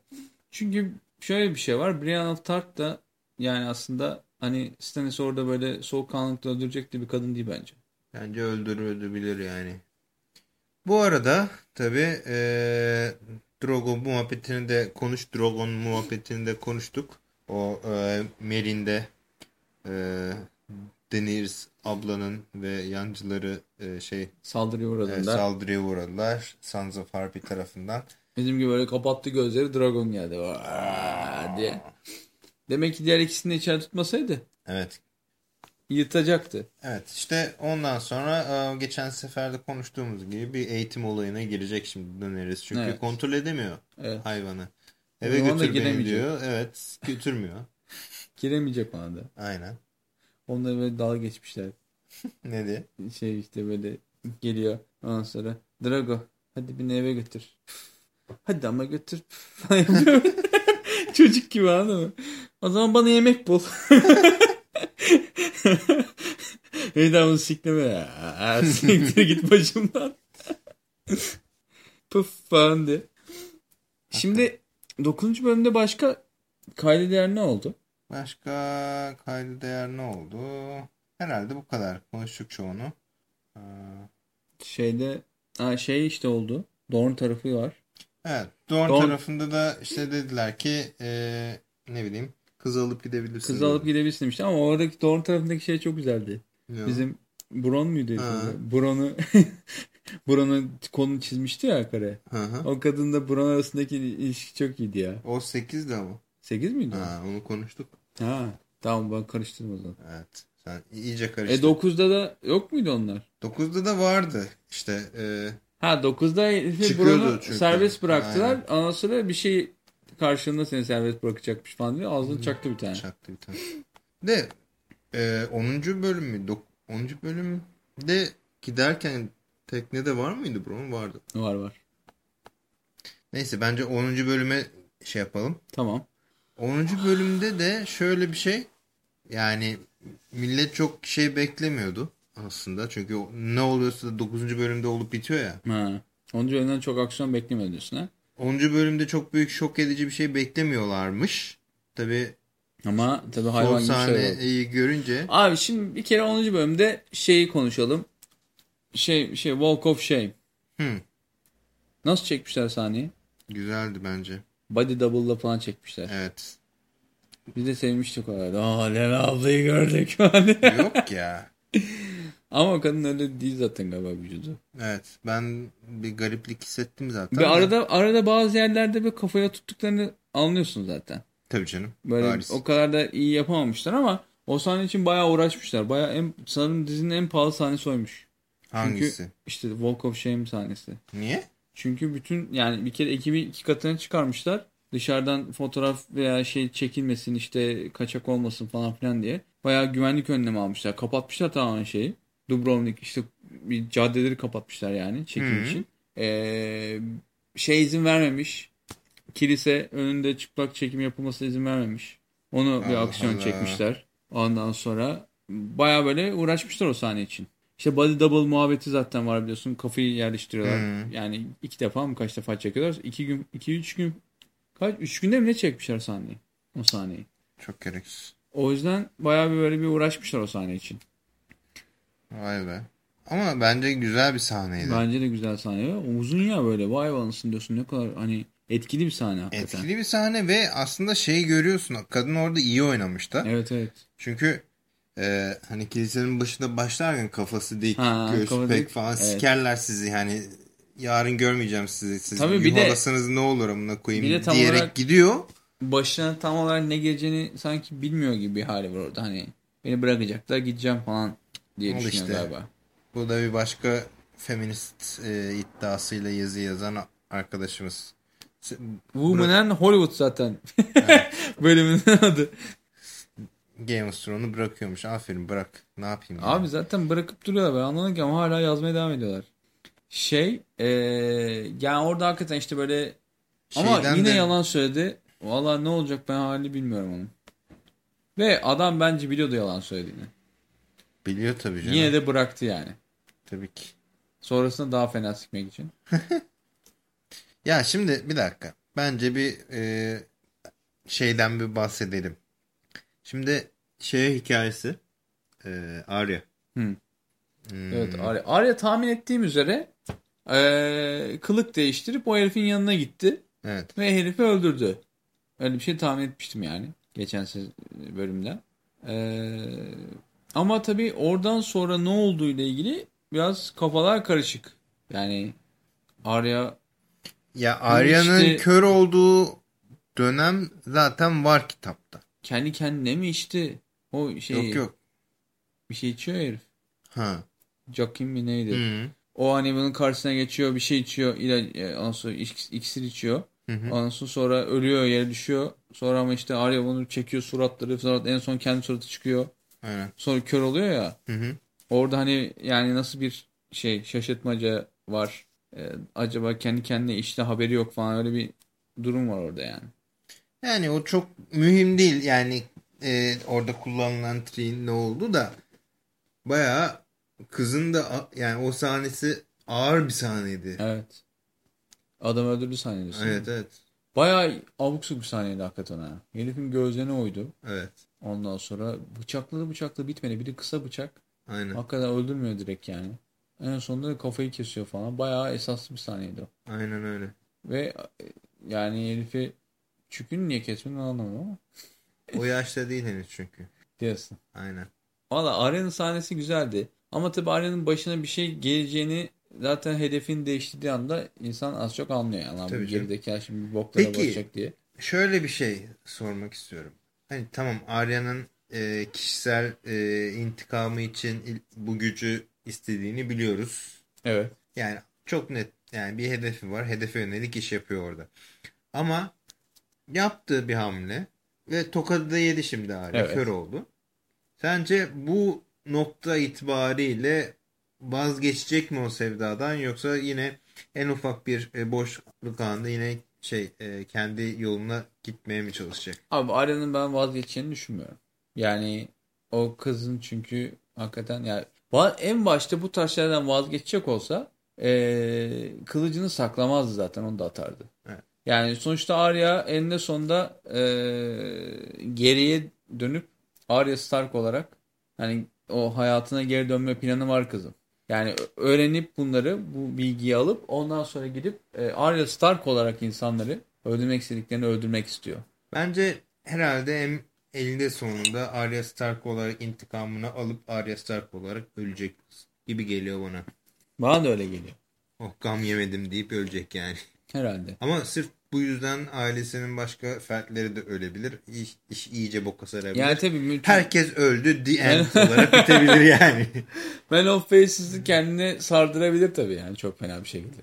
Çünkü şöyle bir şey var. Brienne of Tarth da yani aslında hani Stannis orada böyle soğukkanlılıkla öldürecek de bir kadın değil bence. Bence öldürülebilir yani. Bu arada tabii eee Drogo muhabbetini de konuş. Drogon muhabbetini de konuştuk. O eee Merin'de eee Daenerys ablanın ve yancıları eee, şey Saldırıya eee, uğradığında saldırıya uğradılar. Sons of Harpy tarafından. bizim gibi böyle kapattı gözleri Dragon geldi. Diye. Demek ki diğer ikisini de içeri tutmasaydı Evet. Yırtacaktı. Evet işte ondan sonra eee, geçen seferde konuştuğumuz gibi bir eğitim olayına girecek şimdi Daenerys. Çünkü Evet. kontrol edemiyor Evet. hayvanı. O Eve da götür beni diyor. Evet götürmüyor. Giremeyecek ona da. Aynen. Onunla böyle dalga geçmişler. Ne diye? şey işte böyle geliyor. Ondan sonra Drago hadi beni eve götür. Hadi ama götür. Çocuk gibi anladın mı? O zaman bana yemek bul. Evden sikleme ya. Siktir git başımdan. Pıf falan de. Şimdi 9. bölümde başka kayda değer ne oldu? Başka kaydı değer ne oldu? Herhalde bu kadar. Konuştuk çoğunu. Ee, Şeyde ha, şey işte oldu. Dorn tarafı var. Evet. Dorn Dorn- tarafında da işte dediler ki ee, ne bileyim kız alıp gidebilirsin. Kızı alıp gidebilirsin demişti ama oradaki Dorn tarafındaki şey çok güzeldi. Yok. Bizim Bron muydu? Bron'u Bron'u konunu çizmişti ya kare. Hı hı. O kadınla Bron arasındaki ilişki çok iyiydi ya. O 8'di ama. 8 miydi? Ha. Onu konuştuk. ha. Tamam ben karıştırdım o zaman. Evet. Sen iyice E karıştırdın. 9'da da yok muydu onlar? 9'da da vardı. İşte ee, Ha 9'da herifi Çıkıyordu Bron'u serbest bıraktılar. Aynen. Ondan sonra bir şey karşılığında seni serbest bırakacakmış falan diye ağzını çaktı bir tane. çaktı bir tane. De ee, 10. bölüm mü? Dok- 10. bölümde giderken teknede var mıydı bro? Vardı. Var var. Neyse bence 10. bölüme şey yapalım. Tamam. 10. bölümde de şöyle bir şey. Yani millet çok şey beklemiyordu aslında. Çünkü ne oluyorsa da 9. bölümde olup bitiyor ya. Ha. 10. bölümden çok aksiyon beklemiyor diyorsun ha? 10. bölümde çok büyük şok edici bir şey beklemiyorlarmış. Tabi Ama tabii hayvan gibi oldu. sahneyi görünce Abi şimdi bir kere 10. bölümde şeyi konuşalım. Şey şey Walk of Shame. Hı. Nasıl çekmişler sahneyi? güzeldi bence. Body double'la falan çekmişler. Evet. Biz de sevmiştik o arada. Aa Lena ablayı gördük. Yok ya. Ama kadın öyle değil zaten galiba vücudu. Evet. Ben bir gariplik hissettim zaten. Ve arada arada bazı yerlerde böyle kafaya tuttuklarını anlıyorsun zaten. Tabii canım. Böyle o kadar da iyi yapamamışlar ama o sahne için bayağı uğraşmışlar. Bayağı en, sanırım dizinin en pahalı sahnesi oymuş. Hangisi? İşte Walk of Shame sahnesi. Niye? Çünkü bütün yani bir kere ekibi iki katına çıkarmışlar. Dışarıdan fotoğraf veya şey çekilmesin işte kaçak olmasın falan filan diye. Bayağı güvenlik önlemi almışlar. Kapatmışlar tamamen şeyi. Dubrovnik işte bir caddeleri kapatmışlar yani çekim Hı. için. Ee, şey izin vermemiş. Kilise önünde çıplak çekim yapılmasına izin vermemiş. Onu bir Allah aksiyon Allah. çekmişler. Ondan sonra bayağı böyle uğraşmışlar o sahne için. İşte body double muhabbeti zaten var biliyorsun. Kafayı yerleştiriyorlar. Hı. Yani iki defa mı kaç defa çekiyorlar? İki gün, iki üç gün, kaç, üç günde mi ne çekmişler sahneyi? O sahneyi. Çok gereksiz. O yüzden bayağı bir böyle bir uğraşmışlar o sahne için. Vay be. Ama bence güzel bir sahneydi. Bence de güzel sahne. Uzun ya böyle vay anasını diyorsun ne kadar hani etkili bir sahne hakikaten. Etkili bir sahne ve aslında şeyi görüyorsun. Kadın orada iyi oynamış da. Evet evet. Çünkü e, hani kilisenin başında başlarken kafası dik, Ha, göğsü kafa pek falan evet. sikerler sizi. Yani yarın görmeyeceğim sizi. Siz Tabii bir de- ne olur amına koyayım bir de tam diyerek olarak- gidiyor. Başına tam olarak ne geleceğini sanki bilmiyor gibi bir hali var orada. Hani beni bırakacaklar gideceğim falan diye Al düşünüyor işte. galiba. Bu da bir başka feminist e, iddiasıyla yazı yazan arkadaşımız. Woman and Hollywood zaten. Bölümünün adı. Game of Thrones'u bırakıyormuş. Aferin bırak. Ne yapayım? Abi yani? zaten bırakıp duruyorlar. Ben anlamadım ki ama hala yazmaya devam ediyorlar. Şey eee yani orada hakikaten işte böyle ama Şeyden yine de- yalan söyledi. Valla ne olacak ben hali bilmiyorum onun. Ve adam bence biliyordu yalan söylediğini. Biliyor tabii canım. Yine de bıraktı yani. Tabii ki. Sonrasında daha fena sikmek için. Ya şimdi bir dakika. Bence bir e, şeyden bir bahsedelim. Şimdi şey hikayesi e, Arya. Hı. Hmm, Evet Arya, Arya tahmin ettiğim üzere eee, kılık değiştirip o herifin yanına gitti. Evet. Ve herifi öldürdü. Öyle bir şey tahmin etmiştim yani. Geçen bölümde. Ee, ama tabii oradan sonra ne olduğu ile ilgili biraz kafalar karışık. Yani Arya Ya Arya'nın işte- kör olduğu dönem zaten var kitapta. kendi kendine mi içti? O şey Yok yok. bir şey içiyor herif. Ha. Joaquin mi neydi? Hı. O hani bunun karşısına geçiyor bir şey içiyor. İlaç, e, ondan sonra iks- iksir içiyor. Hı hı. Ondan sonra, sonra ölüyor yere düşüyor. Sonra ama işte Arya bunu çekiyor suratları. Sonra en son kendi suratı çıkıyor. Aynen. Sonra kör oluyor ya. Hı hı. Orada hani yani nasıl bir şey şaşırtmaca var. Ee, acaba kendi kendine işte haberi yok falan öyle bir durum var orada yani. Yani o çok mühim değil. Yani e, orada kullanılan triğin ne oldu da bayağı kızın da yani o sahnesi ağır bir sahneydi. Evet. Adam öldürdü sahnesi. Evet evet. Bayağı abuk subuk bir sahneydi hakikaten ha. Herifin gözlerine oydu. Evet. Ondan sonra bıçakladı bıçakladı bitmedi. Bir de kısa bıçak. Aynen. Hakikaten öldürmüyor direkt yani. En sonunda kafayı kesiyor falan. Bayağı esaslı bir sahneydi o. Aynen öyle. Ve e, yani herifi çükünü niye kesmedin anlamadım ama. O yaşta değil henüz çünkü. Diyorsun. Aynen. Valla Arya'nın sahnesi güzeldi. Ama tabii Arya'nın başına bir şey geleceğini zaten hedefin değiştirdiği anda insan az çok anlıyor. Yani Tabii gerideki şimdi bir boklara Peki. basacak diye. Şöyle bir şey sormak istiyorum. Hani tamam Arya'nın e, kişisel e, intikamı için il- bu gücü istediğini biliyoruz. Evet. Yani çok net yani bir hedefi var. Hedefe yönelik iş yapıyor orada. Ama yaptığı bir hamle ve tokadı da yedi şimdi Arya. Evet. Kör oldu. Sence bu nokta itibariyle vazgeçecek mi o sevdadan yoksa yine en ufak bir e, boşluk anında yine şey e, kendi yoluna gitmeye mi çalışacak? Abi Arya'nın ben vazgeçeceğini düşünmüyorum. Yani o kızın çünkü hakikaten yani en başta bu tarz şeylerden vazgeçecek olsa e, kılıcını saklamazdı zaten onu da atardı. Evet. Yani sonuçta Arya eninde sonunda e, geriye dönüp Arya Stark olarak hani o hayatına geri dönme planı var kızım. Yani öğrenip bunları bu bilgiyi alıp ondan sonra gidip e, Arya Stark olarak insanları öldürmek istediklerini öldürmek istiyor. Bence herhalde elinde sonunda Arya Stark olarak intikamını alıp Arya Stark olarak ölecek gibi geliyor bana. Bana da öyle geliyor. Oh gam yemedim deyip ölecek yani. Herhalde. Ama sırf bu yüzden ailesinin başka fertleri de ölebilir. İş, iş iyice boka sarabilir. Yani tabii bütün... Herkes öldü. The end olarak bitebilir yani. Man of Faces'ı kendine sardırabilir tabii yani çok fena bir şekilde.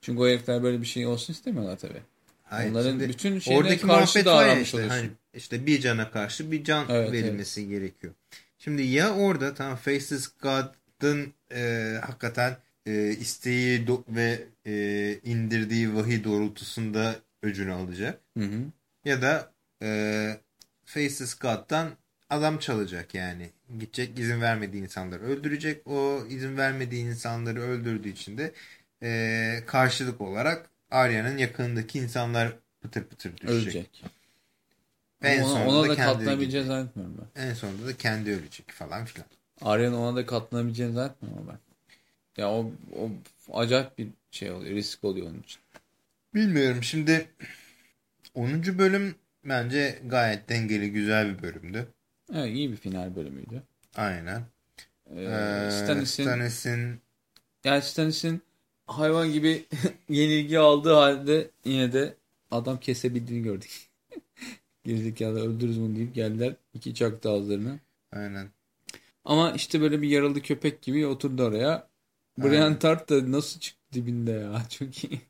Çünkü o herifler böyle bir şey olsun istemiyorlar tabii. Hayır, Onların şimdi bütün şeyine oradaki karşı davranmış işte, oluyorsun. hani işte bir cana karşı bir can Evet, verilmesi gerekiyor. Şimdi ya orada tam Faces God'ın e, hakikaten e, isteği ve e, indirdiği vahiy doğrultusunda öcünü alacak. Hı hı. Ya da e, Faces God'dan adam çalacak yani. Gidecek izin vermediği insanları öldürecek. O izin vermediği insanları öldürdüğü için de e, karşılık olarak Arya'nın yakınındaki insanlar pıtır pıtır düşecek. Ölecek. En ona, sonunda ona da katlanabileceğini zannetmiyorum ben. En sonunda da kendi ölecek falan filan. Arya'nın ona da katlanabileceğini zannetmiyorum ben. Ya o, o acayip bir şey oluyor. Risk oluyor onun için. Bilmiyorum şimdi 10. bölüm bence gayet dengeli güzel bir bölümdü. Evet iyi bir final bölümüydü. Aynen. Ee, Stannis'in Stannis'in yani Stannis'in hayvan gibi yenilgi aldığı halde yine de adam kesebildiğini gördük. Gerizekalı öldürürüz bunu deyip geldiler. iki çaktı ağızlarına. aynen. Ama işte böyle bir yaralı köpek gibi oturdu oraya. Brian Aynen. Tart da nasıl çıktı dibinde ya. Çok iyi.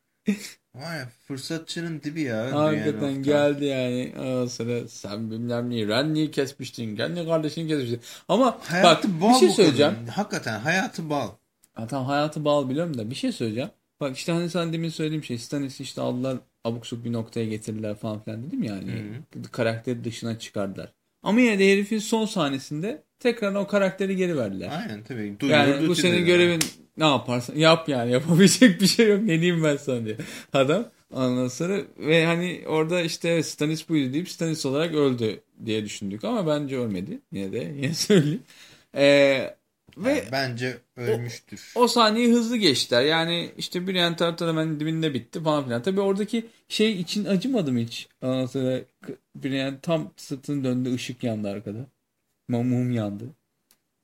Vay fırsatçının dibi ya. Hakikaten Tarth. geldi yani. Sonra sen bilmem neyi Renly'i kesmiştin. Kendi kardeşini kesmiştin. Ama Hayatı bak bal bir şey söyleyeceğim. kadının. Hakikaten hayatı bal. Ha, tamam hayatı bağlı biliyorum da bir şey söyleyeceğim. Bak işte hani sen demin söylediğim şey Stannis'i işte aldılar abuk subuk bir noktaya getirdiler falan filan dedim ya hani karakteri dışına çıkardılar. Ama yine de herifin son sahnesinde tekrar o karakteri geri verdiler. Aynen tabii. Yani Duyurdu bu senin görevin ne yaparsan yap yani yapabilecek bir şey yok ne diyeyim ben sana diye. Adam ondan sonra ve hani orada işte Stannis buydu deyip Stannis olarak öldü diye düşündük ama bence ölmedi yine de yine söyleyeyim. Ee, ve Yani bence ölmüştür. o sahneyi hızlı geçtiler. Yani işte Brienne Tartar hemen dibinde bitti falan filan. Tabii oradaki şey için acımadım hiç. Ondan sonra Brienne tam sırtını döndü ışık yandı arkada. Mum, yandı.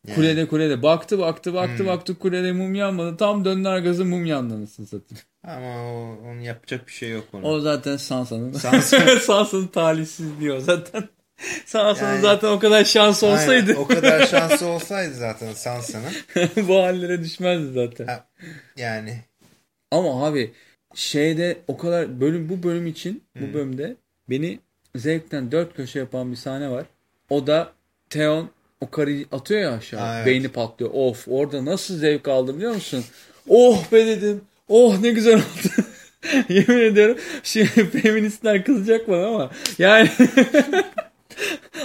Yani. Kulede kulede. Baktı baktı baktı Hmm. baktı kulede mum yanmadı. Tam döndü arkası mum yandı anasını satayım. Ama o, onun yapacak bir şey yok onun. O zaten Sansa'nın. Sansa- Sansa'nın talihsizliği o zaten. Sansa'nın Yani- zaten o kadar şansı Aynen, olsaydı o kadar şansı olsaydı zaten Sansa'nın. bu hallere düşmezdi zaten. Ha, Yani Ama abi şeyde o kadar bölüm bu bölüm için bu bölümde beni zevkten dört köşe yapan bir sahne var. O da Theon o karıyı atıyor ya aşağı. Ha, evet. Beyni patlıyor. Of orada nasıl zevk aldım biliyor musun? Oh be dedim. Oh ne güzel oldu. Yemin ediyorum şimdi feministler kızacak bana ama yani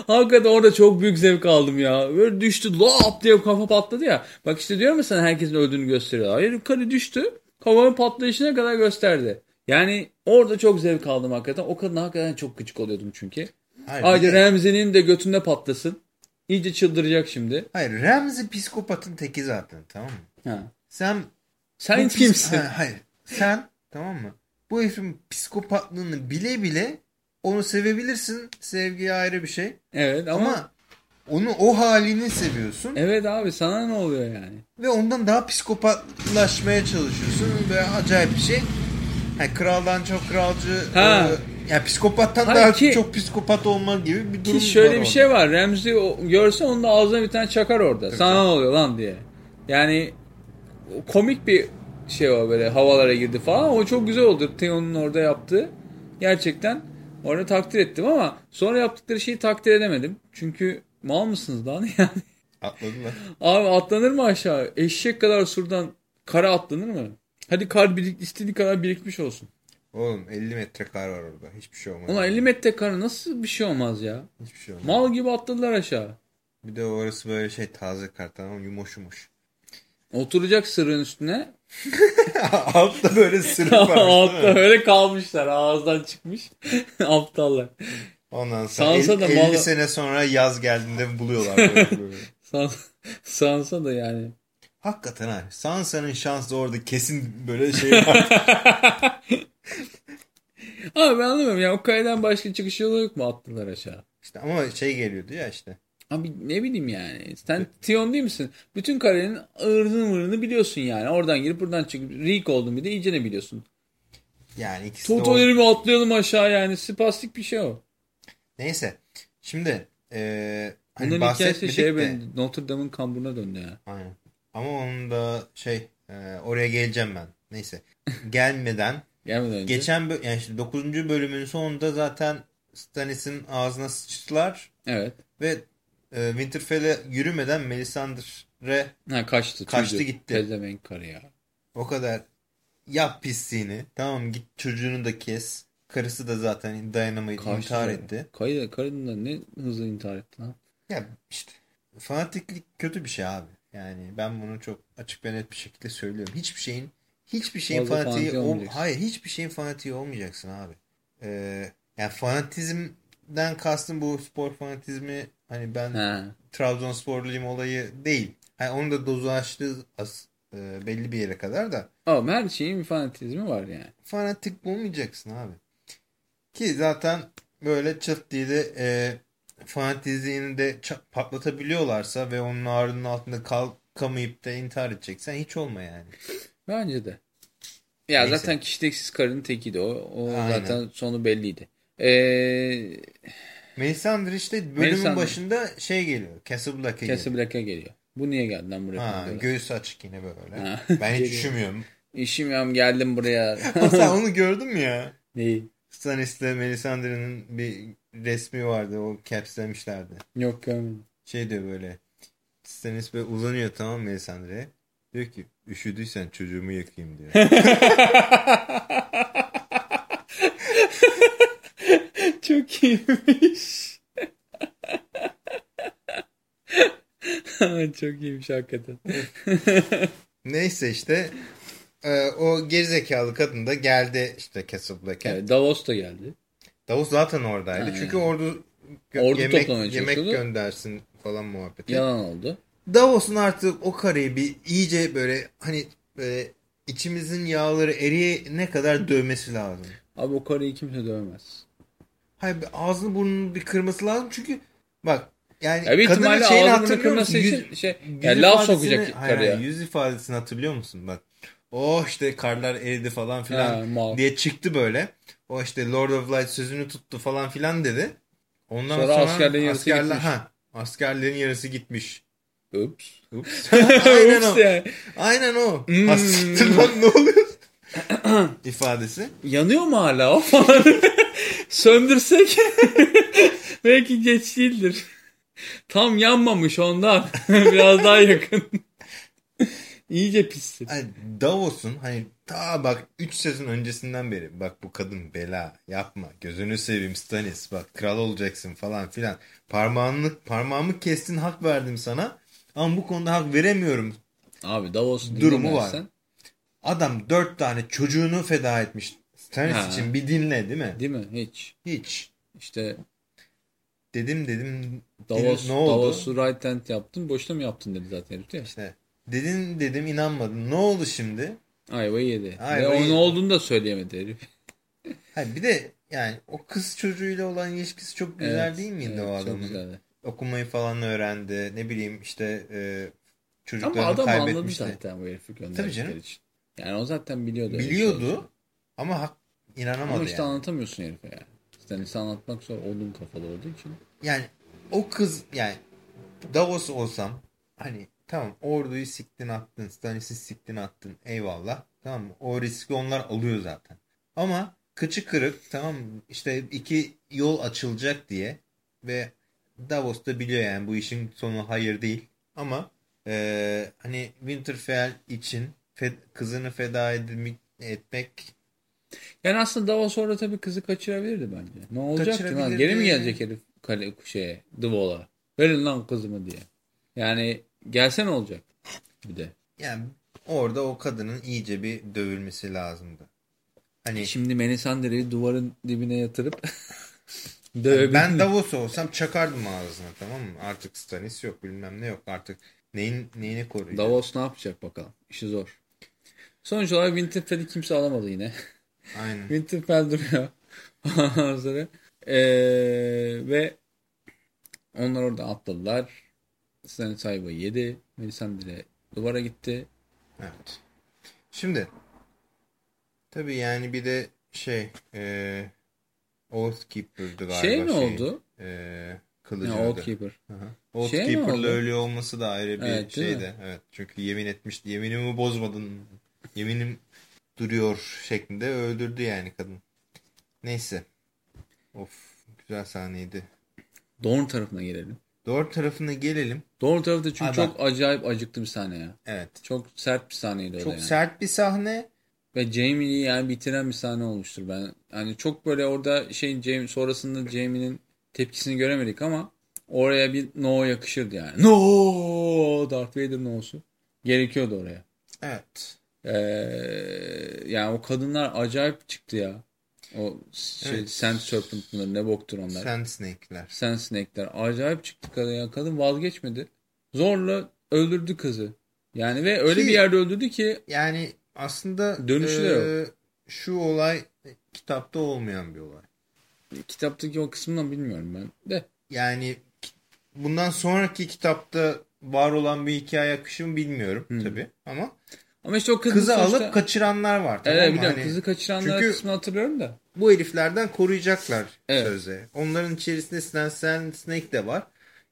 Hakikaten orada çok büyük zevk aldım ya. Böyle düştü lap diye kafa patladı ya. Bak işte diyorum ya sana herkesin öldüğünü gösteriyor. Hayır karı düştü. Kafanın patlayışına kadar gösterdi. Yani orada çok zevk aldım hakikaten. O kadına hakikaten çok gıcık oluyordum çünkü. hayır, Haydi de- Remzi'nin de götünde patlasın. İyice çıldıracak şimdi. hayır Ramsey psikopatın teki zaten tamam mı? Ha. Sen Sen kimsin? Ha, hayır. Sen tamam mı? Bu herifin psikopatlığını bile bile onu sevebilirsin. Sevgi ayrı bir şey. Evet ama, Ama onu o halini seviyorsun evet abi sana ne oluyor yani? ve ondan daha psikopatlaşmaya çalışıyorsun ve acayip bir şey. Yani kraldan çok kralcı, Ha. e, yani psikopattan Hayır daha ki- çok psikopat olma gibi bir durum Ki şöyle var bir orada. şey var. Remzi görse onun da ağzına bir tane çakar orada. Sana ne oluyor lan diye. Yani komik bir şey o böyle havalara girdi falan. O çok güzel oldu. Theon'un orada yaptığı. Gerçekten orada takdir ettim ama sonra yaptıkları şeyi takdir edemedim. Çünkü mal mısınız lan yani? Atladılar. Abi atlanır mı aşağı? Eşek kadar surdan kara atlanır mı? Hadi kar birik, istediği kadar birikmiş olsun. Oğlum 50 metre kar var orada. Hiçbir şey olmaz. Ulan 50 metre kar nasıl bir şey olmaz ya? Hiçbir şey olmaz. Mal gibi atladılar aşağı. Bir de orası böyle şey taze kar tamam mı? yumuş yumuş. Oturacak sırrın üstüne. Altta böyle sırrı var. Altta öyle kalmışlar. Ağızdan çıkmış. Aptallar. Ondan sonra Sansa el- da 50 mal- sene sonra yaz geldiğinde buluyorlar. Böyle, böyle. Sans Sansa da yani. Hakikaten abi. Sansa'nın şansı orada kesin böyle şey var. Abi ben anlamıyorum ya o kayeden başka çıkış yolu yok mu attılar aşağı? işte ama şey geliyordu ya işte. Abi ne bileyim yani. Sen Tion değil misin? Bütün karenin ığırını mırını biliyorsun yani. Oradan girip buradan çıkıp Reek oldun bir de iyice ne biliyorsun. Yani ikisi o- yerimi atlayalım aşağı yani. Spastik bir şey o. Neyse. Şimdi e, hani Bunların hikayesi şeye de. ben Notre Dame'ın kamburuna döndü ya. Aynen. Ama onun da şey e, oraya geleceğim ben. Neyse. Gelmeden Gelmeden önce. geçen yani işte 9. bölümün sonunda zaten Stannis'in ağzına sıçtılar Evet. ve e, Winterfell'e yürümeden Melisandre Ha kaçtı. Kaçtı tüydü. gitti. Karı ya. o kadar yap pisliğini. Tamam git çocuğunu da kes. Karısı da zaten dayanamayıp Kaçtı. intihar etti. Karı, karının da ne hızlı intihar etti lan. Ya işte fanatiklik kötü bir şey abi. Yani ben bunu çok açık ve net bir şekilde söylüyorum. Hiçbir şeyin hiçbir şeyin Fazla fanatiği ol, hayır hiçbir şeyin fanatiği olmayacaksın abi. Ee, yani fanatizmden kastım bu spor fanatizmi hani ben Ha. Trabzonsporluyum olayı değil. Yani onun da dozu aştığı az, e, belli bir yere kadar da Ama her şeyin fanatizmi var yani. fanatik olmayacaksın abi. Ki zaten böyle çıt diye de e, fanatizmini de patlatabiliyorlarsa ve onun ağrının altında kalkamayıp da intihar edeceksen hiç olma yani. Bence de. Ya Neyse. zaten kişiliksiz karının tekiydi. O, o Aynen. zaten sonu belliydi. Ee, Melisandre işte bölümün Melisandre. başında şey geliyor. Castle Black'e geliyor. Castle Black'a geliyor. Bu niye geldi lan buraya? Ha, göğüs açık yine böyle. Ha. Ben hiç üşümüyorum. İşim geldim buraya. Sen onu gördün mü ya? Neyi? Stannis'le Melisandre'nin bir resmi vardı. O capslemişlerdi. Yok görmedim. Şey diyor böyle. Stannis böyle uzanıyor tamam Melisandre'ye. Diyor ki üşüdüysen çocuğumu yakayım diyor. Çok iyiymiş. Çok iyiymiş hakikaten. Neyse işte e, o gerizekalı kadın da geldi işte Castle Black'e. Evet, Davos da geldi. Davos zaten oradaydı. Ha, Çünkü ordu, gö- Ordu yemek, yemek göndersin falan muhabbeti. Yalan oldu. Davos'un artık o kareyi bir iyice böyle hani böyle içimizin yağları eriyene kadar dövmesi lazım. Abi o karıyı kimse dövmez. Hayır ağzını burnunu bir kırması lazım çünkü bak yani Ya kadının şeyini ağzını hatırlıyor musun? için şey, yüz ya laf sokacak karıya. hayır, yüz ifadesini hatırlıyor musun bak. Oh işte karlar eridi falan filan Ha, diye çıktı böyle. O işte Lord of Light sözünü tuttu falan filan dedi. Ondan Sonra sonra, askerlerin yarısı askerler, gitmiş. ha, askerlerin yarısı gitmiş. Ups. Ups. Aynen Ups o. yani. Aynen o. Hmm. Hastiktir lan ne oluyor? ifadesi. Yanıyor mu hala o falan? Söndürsek belki geç değildir. Tam yanmamış ondan. Biraz daha yakın. İyice pistir. Hani Davos'un hani ta bak 3 sezon öncesinden beri bak bu kadın bela yapma gözünü seveyim Stannis bak kral olacaksın falan filan parmağını parmağımı kestin hak verdim sana ama bu konuda hak veremiyorum Abi Davos Durumu var. Adam 4 tane çocuğunu feda etmiş Ha. için bir dinle değil mi Değil mi? Hiç. hiç İşte dedim dedim Davos, ne oldu Davos'u right hand yaptın. Boşuna mı yaptın dedi zaten herif ya. işte dedin dedim inanmadın ne oldu şimdi Ayvayı yedi. Ayvayı Ve yedi. onun olduğunu da söyleyemedi herif. ha, bir de yani o kız çocuğuyla olan ilişkisi çok güzel Evet, değil miydi evet, o çok adamın güzeldi. okumayı falan öğrendi. Ne bileyim işte e, Ama çocuklarını adam anladı kaybetmişti. zaten bu herifi Tabii gönderdikleri canım. için. Yani o zaten biliyordu. şey. Biliyordu ama hak, inanamadı Ama işte yani. anlatamıyorsun herife yani. Stannis'i anlatmak zor. Odun kafalı olduğu için. Yani o kız yani Davos olsam hani tamam orduyu siktin attın Stannis'i siktin attın eyvallah tamam mı? O riski onlar alıyor zaten. Ama kıçı kırık tamam işte iki yol açılacak diye ve Davos da biliyor yani bu işin sonu hayır değil. Ama eee, hani Winterfell için fe- kızını feda edilmek, etmek Yani aslında Davos orada tabii kızı kaçırabilirdi bence. Ne olacak ki lan? Geri mi gelecek herif kale, şeye, Wall'a? Verin lan kızımı diye. Yani gelse ne olacak? Bir de. yani orada o kadının iyice bir dövülmesi lazımdı. Hani Şimdi Melisandre'yi duvarın dibine yatırıp dövebildim. ben Davos olsam çakardım ağzına tamam mı? Artık Stannis yok bilmem ne yok artık neyin neyini koruyacak? Davos ne yapacak bakalım. İşi zor. Sonuç olarak Winterfell'i kimse alamadı yine. Aynen. Winterfell duruyor. Ondan sonra ee, ve onlar orada atladılar. Stannis ayvayı yedi. Melisandre duvara gitti. Evet. Şimdi tabii yani bir de şey e, Oathkeeper'dı galiba. Şey ne şeyin, oldu? E, kılıcı Ya, adı. Oathkeeper. Şey Oathkeeper'la oldu? ölüyor olması da ayrı bir Evet, şeydi. Evet. Çünkü yemin etmişti. Yeminimi bozmadın. Yeminim duruyor şeklinde öldürdü yani kadın. Neyse. Of güzel sahneydi. Dorne tarafına gelelim. Doğru tarafına gelelim. Dorne tarafı da çünkü Abi çok acayip acıktı bir sahne ya. Evet. Çok sert bir sahneydi o Çok yani. sert bir sahne. Ve Jaime'yi yani bitiren bir sahne olmuştur ben. Yani çok böyle orada şey Jaime sonrasında Jaime'nin tepkisini göremedik ama oraya bir no yakışırdı yani. No! Darth Vader no'su. Gerekiyordu oraya. Evet. Ee, yani o kadınlar acayip çıktı ya. O şey, Evet. Sand Serpent mıdır ne boktur onlar. Sand Snake'ler. Sand Snake'ler. Acayip çıktı kadın ya. Kadın vazgeçmedi. Zorla öldürdü kızı. Yani ve öyle Ki- bir yerde öldürdü ki Yani aslında Dönüşü de e, şu olay kitapta olmayan bir olay. kitaptaki o kısmını bilmiyorum ben de. Yani bundan sonraki kitapta var olan bir hikaye akışı mı bilmiyorum Hmm. tabii ama Ama işte o kızı, kızı sonuçta- alıp kaçıranlar var tamam Evet biliyorum Hani kızı kaçıranlar çünkü- kısmını hatırlıyorum da. bu heriflerden koruyacaklar Evet. sözde. Onların içerisinde Stan Snake de var.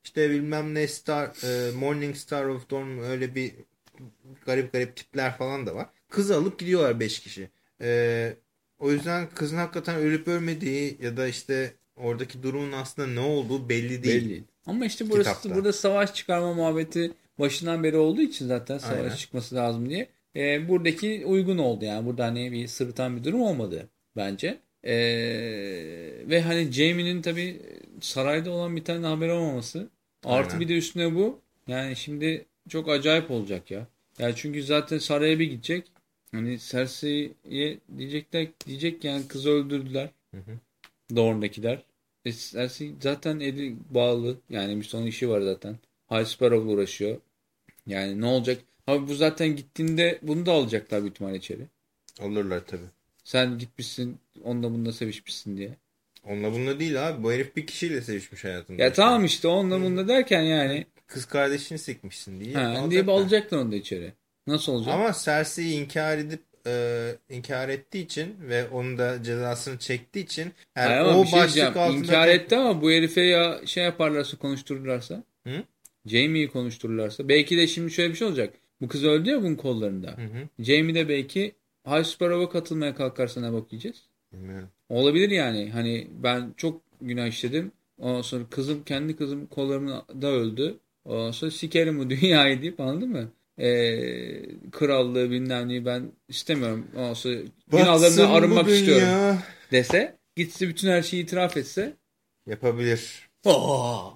İşte bilmem ne Star, e, Morning Star of Dawn öyle bir garip garip tipler falan da var. Kızı alıp gidiyorlar 5 kişi. E, o yüzden kızın hakikaten ölüp ölmediği ya da işte oradaki durumun aslında ne olduğu belli değil. Belli. Ama işte burası Kitapta. burada savaş çıkarma muhabbeti başından beri olduğu için zaten savaş Aynen. çıkması lazım diye. E, buradaki uygun oldu yani. Burada hani bir sırıtan bir durum olmadı bence. E, ve hani Jaime'nin tabii sarayda olan bir tane haber olmaması. Artı Aynen. bir de üstüne bu. Yani şimdi çok acayip olacak ya. Yani çünkü zaten saraya bir gidecek. Hani Cersei'ye diyecekler diyecek yani kızı öldürdüler. Hı hı. Dorne'dakiler. E, Cersei zaten eli bağlı. Yani bir son işi var zaten. High Sparrow'la uğraşıyor. Yani ne olacak? Abi bu zaten gittiğinde bunu da alacaklar büyük ihtimal içeri. Alırlar tabii. Sen gitmişsin onunla bununla sevişmişsin diye. Onunla bununla değil abi. Bu herif bir kişiyle sevişmiş hayatında. Ya tamam işte onunla bununla derken yani. Kız kardeşini sikmişsin diye. Ha, diye alacaklar onu da içeri. Nasıl olacak? Ama Cersei'yi inkar edip e, inkar ettiği için ve onun da cezasını çektiği için yani Hayır o şey başlık altında İnkar etti ama bu herife ya şey yaparlarsa konuştururlarsa. Hı? Jaime'yi konuştururlarsa. Belki de şimdi şöyle bir şey olacak. Bu kız öldü ya bunun kollarında. Hı hı. Jaime de belki High Sparrow'a katılmaya kalkarsa ne bakacağız? Bilmiyorum. Olabilir yani. Hani ben çok günah işledim. Ondan sonra kızım kendi kızım kollarımda öldü. Ondan sonra sikerim bu dünyayı deyip anladın mı? Ee, krallığı bilmem neyi ben istemiyorum. Ondan sonra günahlarımdan arınmak istiyorum dese. Gitse bütün her şeyi itiraf etse. Yapabilir. Oh,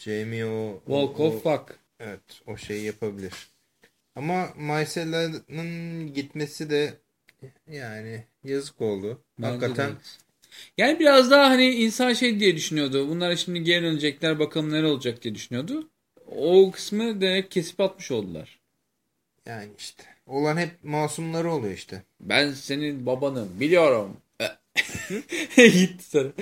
Jamie o, walk o, of fuck. evet o şeyi yapabilir. Ama Mycella'nın gitmesi de yani yazık oldu. Bence Hakikaten de. Yani biraz daha hani insan şey diye düşünüyordu. Bunlar şimdi geri dönecekler bakalım neler olacak diye düşünüyordu. O kısmı direkt kesip atmış oldular. yani işte olan hep masumları oluyor işte. Ben senin babanım biliyorum. Gitti sonra.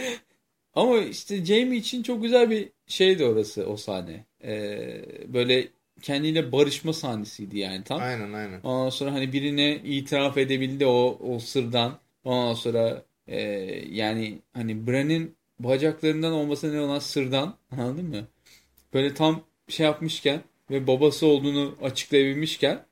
Ama işte Jamie için çok güzel bir şeydi orası o sahne. Ee, böyle kendiyle barışma sahnesiydi yani tam. Aynen aynen. Ondan sonra hani birine itiraf edebildi o, o sırdan. Ondan sonra e, yani hani Bran'in bacaklarından olması ne olan sırdan anladın mı? Böyle tam şey yapmışken ve babası olduğunu açıklayabilmişken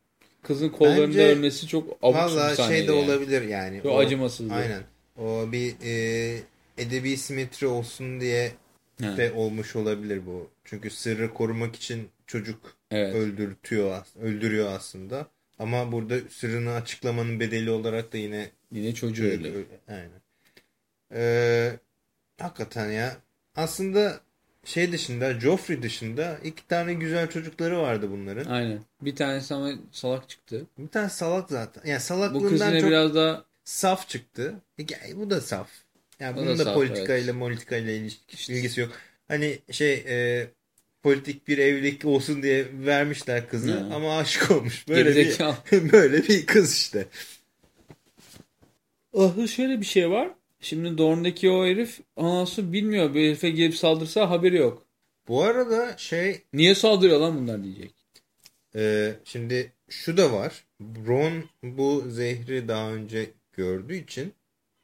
kızın kollarında Bence- ölmesi çok abuk bir sahneydi şey de yani. olabilir yani. Çok O- acımasızdı. Aynen. O bir e, edebi simetri olsun diye de olmuş olabilir bu. Çünkü sırrı korumak için çocuk evet. öldürtüyor, öldürüyor aslında. Ama burada sırrını açıklamanın bedeli olarak da yine Yine çocuğu öyle. Aynen. Ee, hakikaten ya. Aslında şey dışında Joffrey dışında iki tane güzel çocukları vardı bunların. Aynen. Bir tanesi ama salak çıktı. Bir tane salak zaten. Yani Bu salaklığından yine çok biraz daha saf çıktı. Peki, bu da saf. Yani O bunun da da saf, politikayla politikayla ilişki- ilgisi yok. Hani şey e, politik bir evlilik olsun diye vermişler kızı Ha. ama aşık olmuş. Böyle bir, gerizekalı. böyle bir kız işte. Ahı şöyle bir şey var. Şimdi Dorne'daki o herif anası bilmiyor. Bir herife gelip saldırsa haberi yok. Bu arada şey Niye saldırıyor lan bunlar diyecek. e, şimdi şu da var. Ron bu zehri daha önce gördüğü için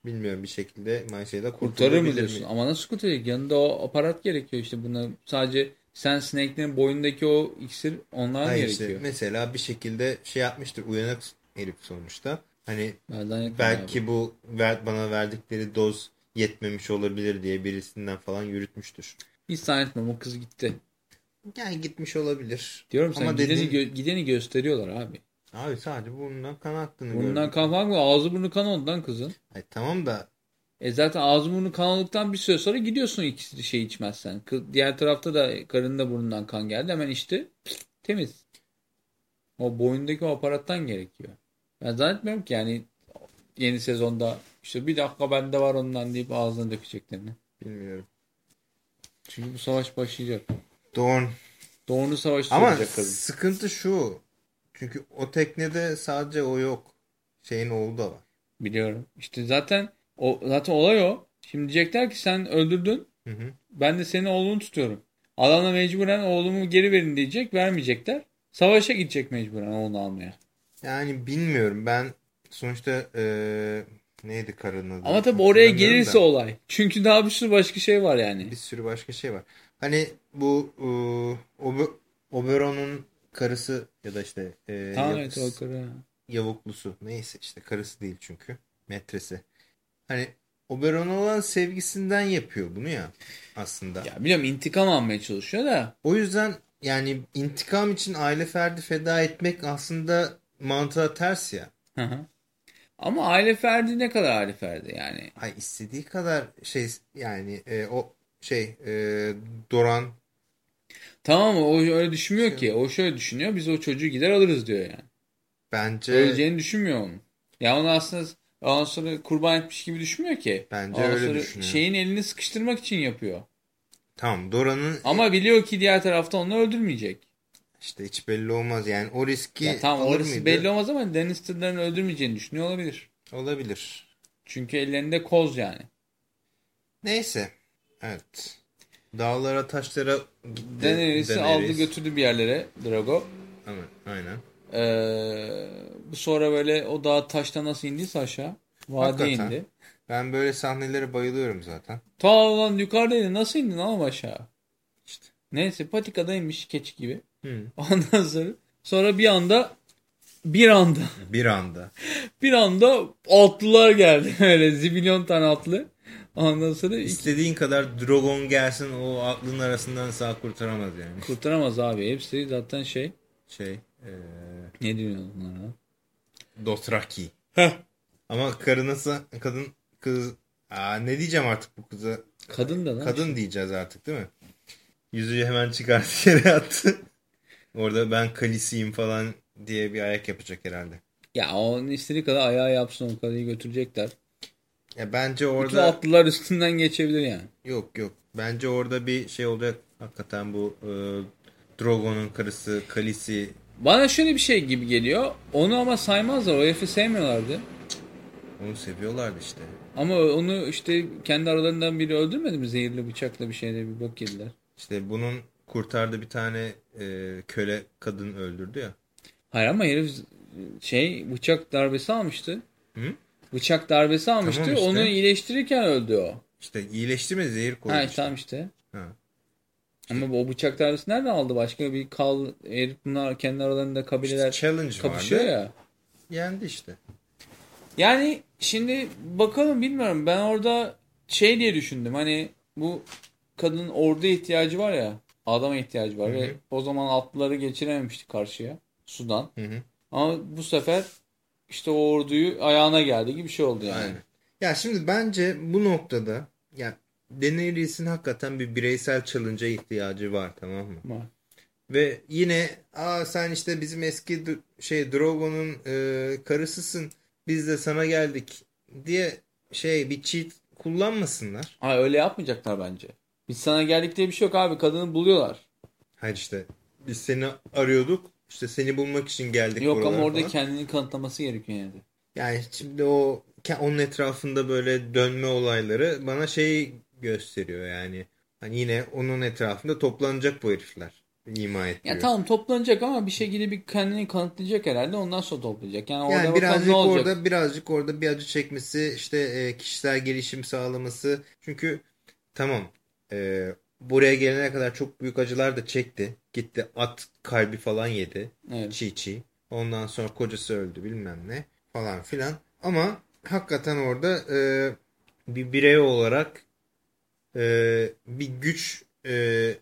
bilmiyorum bir şekilde Maysa'yla Kurtarır mı diyorsun? mi? Ama nasıl kurtaracak? Yanında o aparat gerekiyor işte buna. Sadece sen Snake'lerin boyundaki o iksir onlar Hayır işte gerekiyor. mesela bir şekilde şey yapmıştır uyanık herif sonuçta. Hani belki abi. bu ver, bana verdikleri doz yetmemiş olabilir diye birisinden falan yürütmüş. Hiç zannetmiyorum o kız gitti. Yani gitmiş olabilir. Diyorum sen Ama gideni, dediğin- gö- gideni gösteriyorlar abi. Abi sadece burnundan kan aktığını Burnundan gördüm. kan falan mı? Ağzı burnu kan oldu lan kızın. Ay, tamam da E zaten ağzı burnu kan olduktan bir süre sonra gidiyorsun ikisi şey içmezsen. Diğer tarafta da karının da burnundan kan geldi. Hemen içti. Temiz. O boyundaki o aparattan gerekiyor. Ben zannetmiyorum ki yani yeni sezonda işte bir dakika bende var ondan deyip ağzına dökeceklerini. bilmiyorum. Çünkü bu savaş başlayacak. Dorn. Doğru savaşı Ama sıkıntı şu. Çünkü o teknede sadece o yok. Şeyin oğlu da var. Biliyorum. İşte zaten o zaten olay o. Şimdi diyecekler ki sen öldürdün. Hı hı. Ben de senin oğlunu tutuyorum. Adam da mecburen oğlumu geri verin diyecek. Vermeyecekler. Savaşa gidecek mecburen oğlunu almaya. Yani bilmiyorum. Ben sonuçta eee, neydi karının adı? Ama tabii oraya gelirse da. olay. Çünkü daha bir sürü başka şey var yani. bir sürü başka şey var. Hani bu Obe- Oberon'un karısı ya da işte eee, Tamam evet o karı. yavuklusu neyse işte karısı değil çünkü metresi. Hani Oberon'a olan sevgisinden yapıyor bunu ya aslında. Ya biliyorum intikam almaya çalışıyor da. O yüzden yani intikam için aile ferdi feda etmek aslında mantığa ters ya. Hı hı. Ama aile ferdi ne kadar aile ferdi yani. Ay istediği kadar şey yani e, o şey e, Doran Tamam? O öyle düşünmüyor ki. O şöyle düşünüyor. Biz o çocuğu gider alırız diyor yani. bence Öleceğini düşünmüyor onun. Ya onu aslında ondan sonra kurban etmiş gibi düşünmüyor ki. Bence Ondan öyle sonra düşünüyor. Şeyin elini sıkıştırmak için yapıyor. tamam Doran'ın Ama biliyor ki diğer tarafta onu öldürmeyecek. işte hiç belli olmaz yani o riski Ya tamam alır orası mıydı? belli olmaz ama Lannister'ların öldürmeyeceğini düşünüyor olabilir. Olabilir. Çünkü ellerinde koz yani. Neyse. Evet. Dağlara taşlara gitti. Daenerys'i Daenerys. aldı götürdü bir yerlere Drago. Aynen. Aynen. Ee, bu sonra böyle o dağ taşta nasıl indiyse aşağı. Vadiye Hakikaten. indi. Ben böyle sahnelere bayılıyorum zaten. Ta lan yukarıdaydı. Nasıl indin oğlum aşağı? İşte. Neyse patikadaymış keçi gibi. Hı. Ondan sonra sonra bir anda bir anda Bir anda. bir anda atlılar geldi. Öyle zibilyon tane atlı. Ondan sonra iki- İstediğin kadar Drogon gelsin o aklın arasından sağ kurtaramaz yani. kurtaramaz abi. Hepsi zaten şey Şey. E, ne diyorlar bunlara? Dothraki. Heh. Ama karınası kadın kız Aa, ne diyeceğim artık bu kıza? Kadın da lan. Kadın diyeceğiz artık değil mi? Yüzüğü hemen çıkarttı yere attı. Orada ben kalisiyim falan diye bir ayak yapacak herhalde. Ya onun istediği kadar ayağı yapsın o kadıyı götürecekler. Ya bence Bütün orada atlılar üstünden geçebilir yani. yok yok. Bence orada bir şey olacak. Hakikaten bu e, Drogo'nun karısı Kalisi Bana şöyle bir şey gibi geliyor. Onu ama saymazlar. O herifi sevmiyorlardı. onu seviyorlardı işte. Ama onu işte kendi aralarından biri öldürmedi mi? Zehirli bıçakla bir şeyle bir bok yediler. İşte bunun kurtardığı bir tane e, köle kadın öldürdü ya. Hayır ama herif şey bıçak darbesi almıştı. Hı? Bıçak darbesi almıştı. Tamam işte. Onu iyileştirirken öldü o. İşte iyileşti mi zehir koydu. Ha işte. tamam işte. Ha. Ama o bıçak darbesi nereden aldı? Başka bir kal herif bunlar kendi aralarında İşte kabileler challenge kapışıyor vardı. ya. Yendi işte. Yani şimdi bakalım bilmiyorum. Ben orada şey diye düşündüm. Hani bu kadının orduya ihtiyacı var ya. Adama ihtiyacı var. Hı hı. Ve o zaman atlıları geçirememişti karşıya. Sudan. Hı hı. Ama bu sefer işte o orduyu ayağına geldi gibi bir şey oldu yani. Aynen. Ya şimdi bence bu noktada ya Daenerys'in hakikaten bir bireysel challenge'a ihtiyacı var tamam mı? Var. Ve yine aa sen işte bizim eski şey Drogo'nun e, karısısın biz de sana geldik diye şey bir cheat kullanmasınlar. Ha öyle yapmayacaklar bence. Biz sana geldik diye bir şey yok abi. Kadını buluyorlar. Hayır işte biz seni arıyorduk. İşte seni bulmak için geldik Yok ama orada falan. kendini kanıtlaması gerekiyor yani. Yani şimdi o onun etrafında böyle dönme olayları bana şey gösteriyor yani. Hani yine onun etrafında toplanacak bu herifler. İma ediyor. Ya tamam toplanacak ama bir şekilde bir kendini kanıtlayacak herhalde. Ondan sonra toplayacak. Yani, orada Yani bakalım birazcık ne olacak. orada birazcık orada bir acı çekmesi işte e, kişisel gelişim sağlaması. Çünkü tamam e, buraya gelene kadar çok büyük acılar da çekti. Gitti at kalbi falan yedi. Evet. Çiğ çiğ. Ondan sonra kocası öldü bilmem ne falan filan. Ama hakikaten orada e, bir birey olarak e, bir güç e,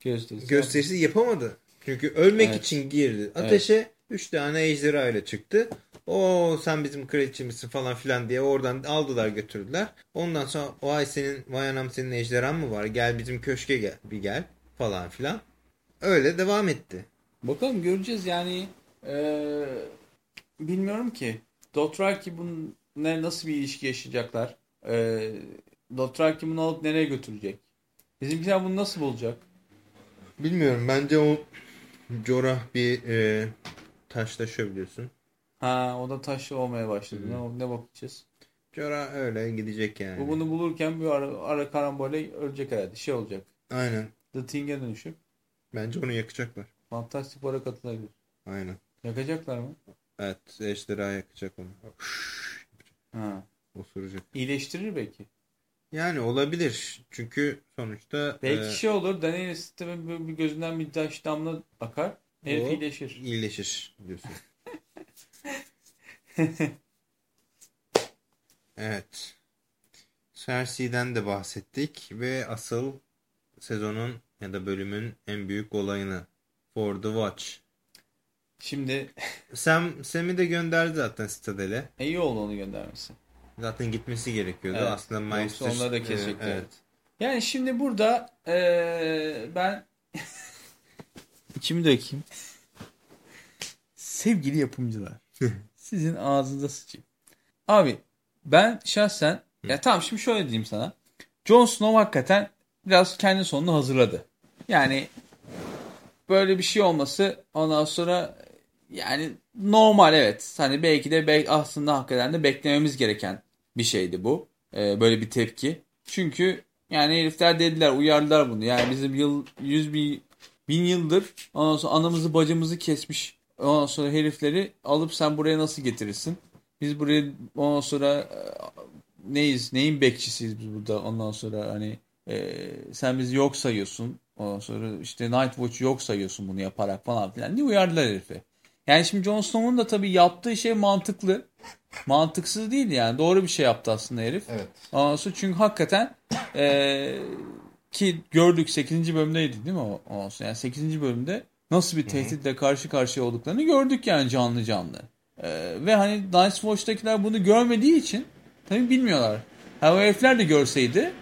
Gösterisi. gösterisi yapamadı. Çünkü ölmek Evet. için girdi. Ateşe 3 tane ejderha ile çıktı. O sen bizim kraliçemizsin falan filan diye oradan aldılar götürdüler. Ondan sonra vay senin vay anam senin ejderhan mı var gel bizim köşke gel bir gel falan filan. Öyle devam etti. Bakalım göreceğiz yani. Eee, bilmiyorum ki. Dothraki bununla nasıl bir ilişki yaşayacaklar? Eee Dothraki bunu alıp nereye götürecek? Bizimkiler bunu nasıl bulacak? Bilmiyorum bence o Jorah bir e, taşlaşıyor biliyorsun. Ha o da taşlı olmaya başladı. Ne, ne bakacağız? Jorah öyle gidecek yani. Bu bunu bulurken bir ara, ara karambole ölecek herhalde. Şey olacak. Aynen. The Thing'e dönüşüp Bence onu yakacaklar. fantastik para katılabilir. Aynen. Yakacaklar mı? Evet ejderha yakacak onu. Ha. Osuracak. İyileştirir belki. Yani olabilir. Çünkü sonuçta Belki e, şey olur. Daenerys tabii bir gözünden bir taş damla akar. Herif O- iyileşir. iyileşir diyorsun. evet. Cersei'den de bahsettik ve asıl sezonun ya da bölümün en büyük olayını For the Watch. Şimdi Sam, Sam'i de gönderdi zaten Citadel'e. e, iyi oldu onu göndermesi. Zaten gitmesi gerekiyordu. Evet. Aslında Yoksa Maester... onları da kesecekler. Evet. Yani şimdi burada eee, ben içimi dökeyim. Sevgili yapımcılar. sizin ağzınıza sıçayım. Abi ben şahsen ya tamam şimdi şöyle diyeyim sana. Jon Snow hakikaten biraz kendi sonunu hazırladı. Yani böyle bir şey olması ondan sonra yani normal evet. Hani belki de be- aslında hakikaten de beklememiz gereken bir şeydi bu. Ee, böyle bir tepki. Çünkü yani herifler dediler uyardılar bunu. Yani bizim yıl yüz bin, bin yıldır ondan sonra anamızı bacımızı kesmiş. Ondan sonra herifleri alıp sen buraya nasıl getirirsin? Biz buraya ondan sonra e, neyiz? Neyin bekçisiyiz biz burada? Ondan sonra hani e, sen bizi yok sayıyorsun. Ondan sonra işte Night Watch yok sayıyorsun bunu yaparak falan filan diye uyardılar herife. Yani şimdi Jon Snow'un da tabii yaptığı şey mantıklı. Mantıksız değil yani. Doğru bir şey yaptı aslında herif. Evet. Ondan sonra çünkü hakikaten eee, ki gördük 8. bölümdeydi değil mi o? Ondan sonra yani 8. bölümde nasıl bir tehditle karşı karşıya olduklarını gördük yani canlı canlı. Eee, ve hani Nice Watch'takiler bunu görmediği için tabii bilmiyorlar. Ha o herifler de görseydi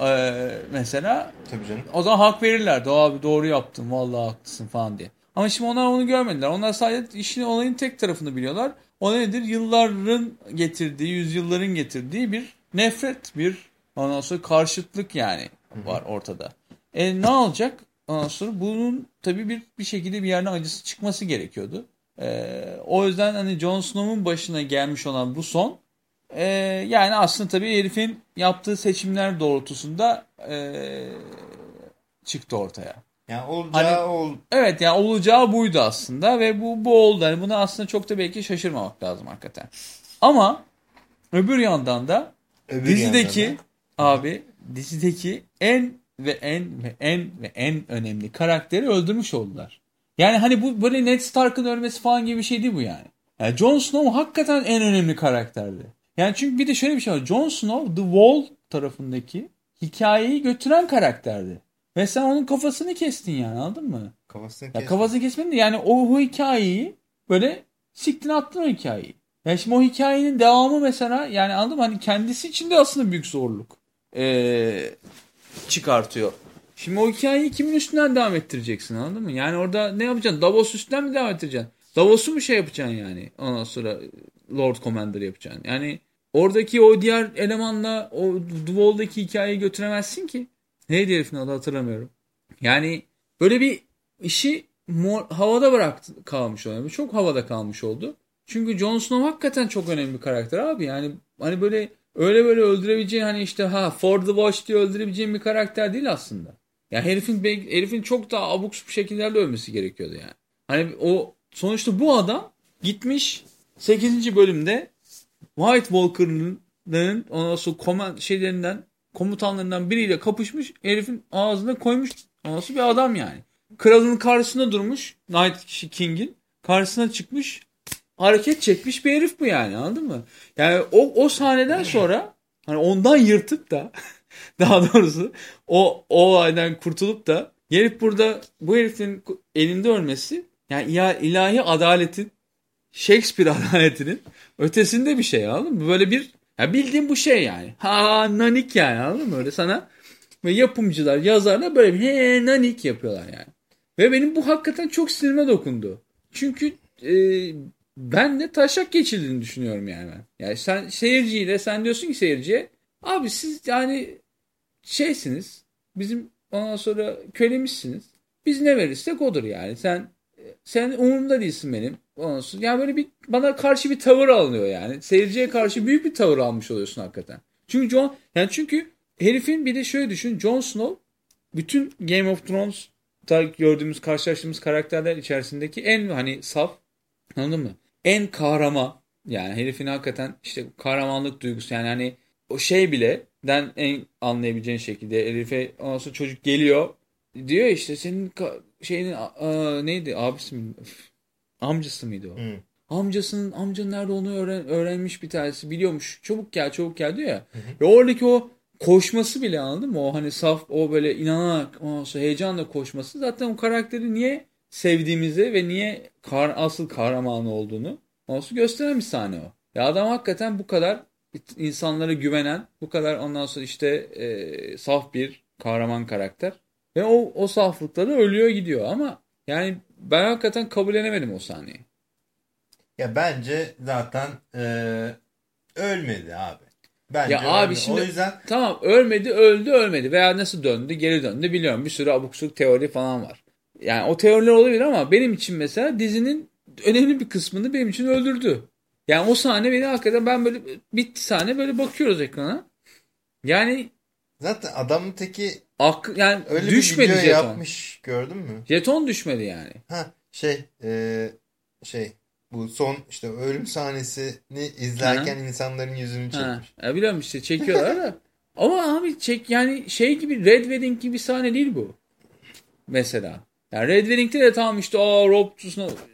eee, mesela Tabii canım. o zaman hak verirlerdi. Abi doğru yaptın vallahi haklısın falan diye. Ama şimdi onlar onu görmediler. Onlar sadece işin olayın tek tarafını biliyorlar. O nedir? Yılların getirdiği, yüzyılların getirdiği bir nefret, bir ondan sonra karşıtlık yani var ortada. E ne olacak? Ondan sonra bunun tabii bir bir şekilde bir yerden acısı çıkması gerekiyordu. E, o yüzden hani Jon Snow'un başına gelmiş olan bu son e, yani aslında tabii herifin yaptığı seçimler doğrultusunda e, çıktı ortaya. Yani olacağı Hani- ol... Evet yani olacağı buydu aslında ve bu bu oldu. Yani buna aslında çok da belki şaşırmamak lazım hakikaten. Ama öbür yandan da Öbür dizideki yandan abi dizideki en ve en ve en ve en önemli karakteri öldürmüş oldular. Yani hani bu böyle Ned Stark'ın ölmesi falan gibi bir şey değil bu yani. Yani Jon Snow hakikaten en önemli karakterdi. Yani çünkü bir de şöyle bir şey var. Jon Snow The Wall tarafındaki hikayeyi götüren karakterdi. Ve sen onun kafasını kestin yani anladın mı? Kafasını Ya kes. kafasını kesmedin de yani o, o hikayeyi böyle siktin attın o hikayeyi. Yani şimdi o hikayenin devamı mesela yani anladın mı? Hani kendisi için de aslında büyük zorluk. e, çıkartıyor. Şimdi o hikayeyi kimin üstünden devam ettireceksin anladın mı? Yani orada ne yapacaksın? Davos üstünden mi devam ettireceksin? Davos'u mu şey yapacaksın yani? Ondan sonra Lord Commander yapacaksın. Yani oradaki o diğer elemanla o The Wall'daki hikayeyi götüremezsin ki. Neydi herifin adı hatırlamıyorum. Yani böyle bir işi havada bıraktı kalmış oldu. Çok havada kalmış oldu. Çünkü Jon Snow hakikaten çok önemli bir karakter abi. Yani hani böyle öyle böyle öldürebileceğin hani işte ha for the watch diye öldürebileceğin bir karakter değil aslında. Ya yani herifin herifin çok daha abuk bir şekillerde ölmesi gerekiyordu yani. Hani o sonuçta bu adam gitmiş 8. bölümde White Walker'ın ondan sonra komen, şeylerinden komutanlarından biriyle kapışmış. Herifin ağzına koymuş. Nasıl bir adam yani. Kralın karşısında durmuş. Night King'in karşısına çıkmış. Hareket çekmiş bir herif bu yani anladın mı? Yani o, o sahneden sonra hani ondan yırtıp da daha doğrusu o, o olaydan kurtulup da gelip burada bu herifin elinde ölmesi yani ilahi adaletin Shakespeare adaletinin ötesinde bir şey anladın mı? Böyle bir ya bildiğin bu şey yani. Ha nanik yani anladın mı? Öyle sana ve yapımcılar, yazarlar böyle bir he nanik yapıyorlar yani. Ve benim bu hakikaten çok sinirime dokundu. Çünkü e, ben de taşak geçildiğini düşünüyorum yani ben. Yani sen seyirciyle sen diyorsun ki seyirciye abi siz yani şeysiniz bizim ondan sonra kölemizsiniz. Biz ne verirsek odur yani. Sen sen umurumda değilsin benim. Sonra, yani böyle bir bana karşı bir tavır alınıyor yani. Seyirciye karşı büyük bir tavır almış oluyorsun hakikaten. Çünkü John yani çünkü herifin bir de şöyle düşün. Jon Snow bütün Game of Thrones gördüğümüz, karşılaştığımız karakterler içerisindeki en hani saf anladın mı? En kahraman yani herifin hakikaten işte kahramanlık duygusu yani hani o şey bile den en anlayabileceğin şekilde herife ondan sonra çocuk geliyor diyor işte senin şeyinin a, neydi abisi mi? Amcası mıydı o? Hmm. Amcasının amcanın nerede olduğunu öğren, öğrenmiş bir tanesi biliyormuş. Çabuk gel çabuk gel diyor ya. Hı hı. Ve oradaki o koşması bile anladın mı? O hani saf o böyle inanarak o heyecanla koşması zaten o karakteri niye sevdiğimizi ve niye kar, asıl kahramanı olduğunu olsun gösteren bir sahne o. Ya adam hakikaten bu kadar insanlara güvenen, bu kadar ondan sonra işte e, saf bir kahraman karakter. Ve o, o saflıkta da ölüyor gidiyor ama yani ben hakikaten kabullenemedim o sahneyi. Ya bence zaten e, ölmedi abi. Bence ya abi ölmedi. şimdi o yüzden tamam ölmedi öldü ölmedi veya nasıl döndü geri döndü biliyorum bir sürü abuk sabuk teori falan var. Yani o teoriler olabilir ama benim için mesela dizinin önemli bir kısmını benim için öldürdü. Yani o sahne beni hakikaten ben böyle bitti sahne böyle bakıyoruz ekrana. Yani zaten adamın teki Ak yani öyle düşmedi bir jeton. yapmış gördün mü? Jeton düşmedi yani. Ha şey e, şey bu son işte ölüm sahnesini izlerken ha. insanların yüzünü çekmiş. Ha. Ya biliyorum işte çekiyorlar da. Ama abi çek yani şey gibi Red Wedding gibi sahne değil bu. Mesela. Yani Red Wedding'de de tamam işte aa Rob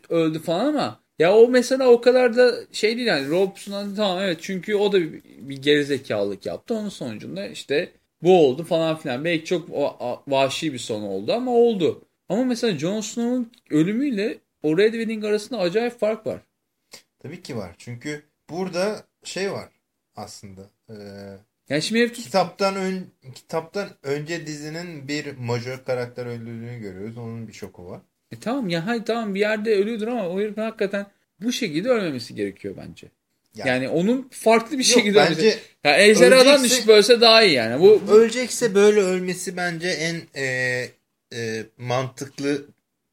öldü falan ama ya o mesela o kadar da şey değil yani Rob tamam evet çünkü o da bir, bir gerizekalılık yaptı. Onun sonucunda işte bu oldu falan filan. Belki çok vahşi bir son oldu ama oldu. Ama mesela Jon Snow'un ölümüyle o Red Wedding arasında acayip fark var. Tabii ki var. Çünkü burada şey var aslında. Ee, yani şimdi hep... kitaptan ön, kitaptan önce dizinin bir majör karakter öldüğünü görüyoruz. Onun bir şoku var. E tamam ya hayır tamam bir yerde ölüyordur ama o herifin hakikaten bu şekilde ölmemesi gerekiyor bence. Yani, yani onun farklı bir şekilde yok, bence ya ejderhadan düşüp ölse daha iyi yani. Bu, bu ölecekse böyle ölmesi bence en e, e, mantıklı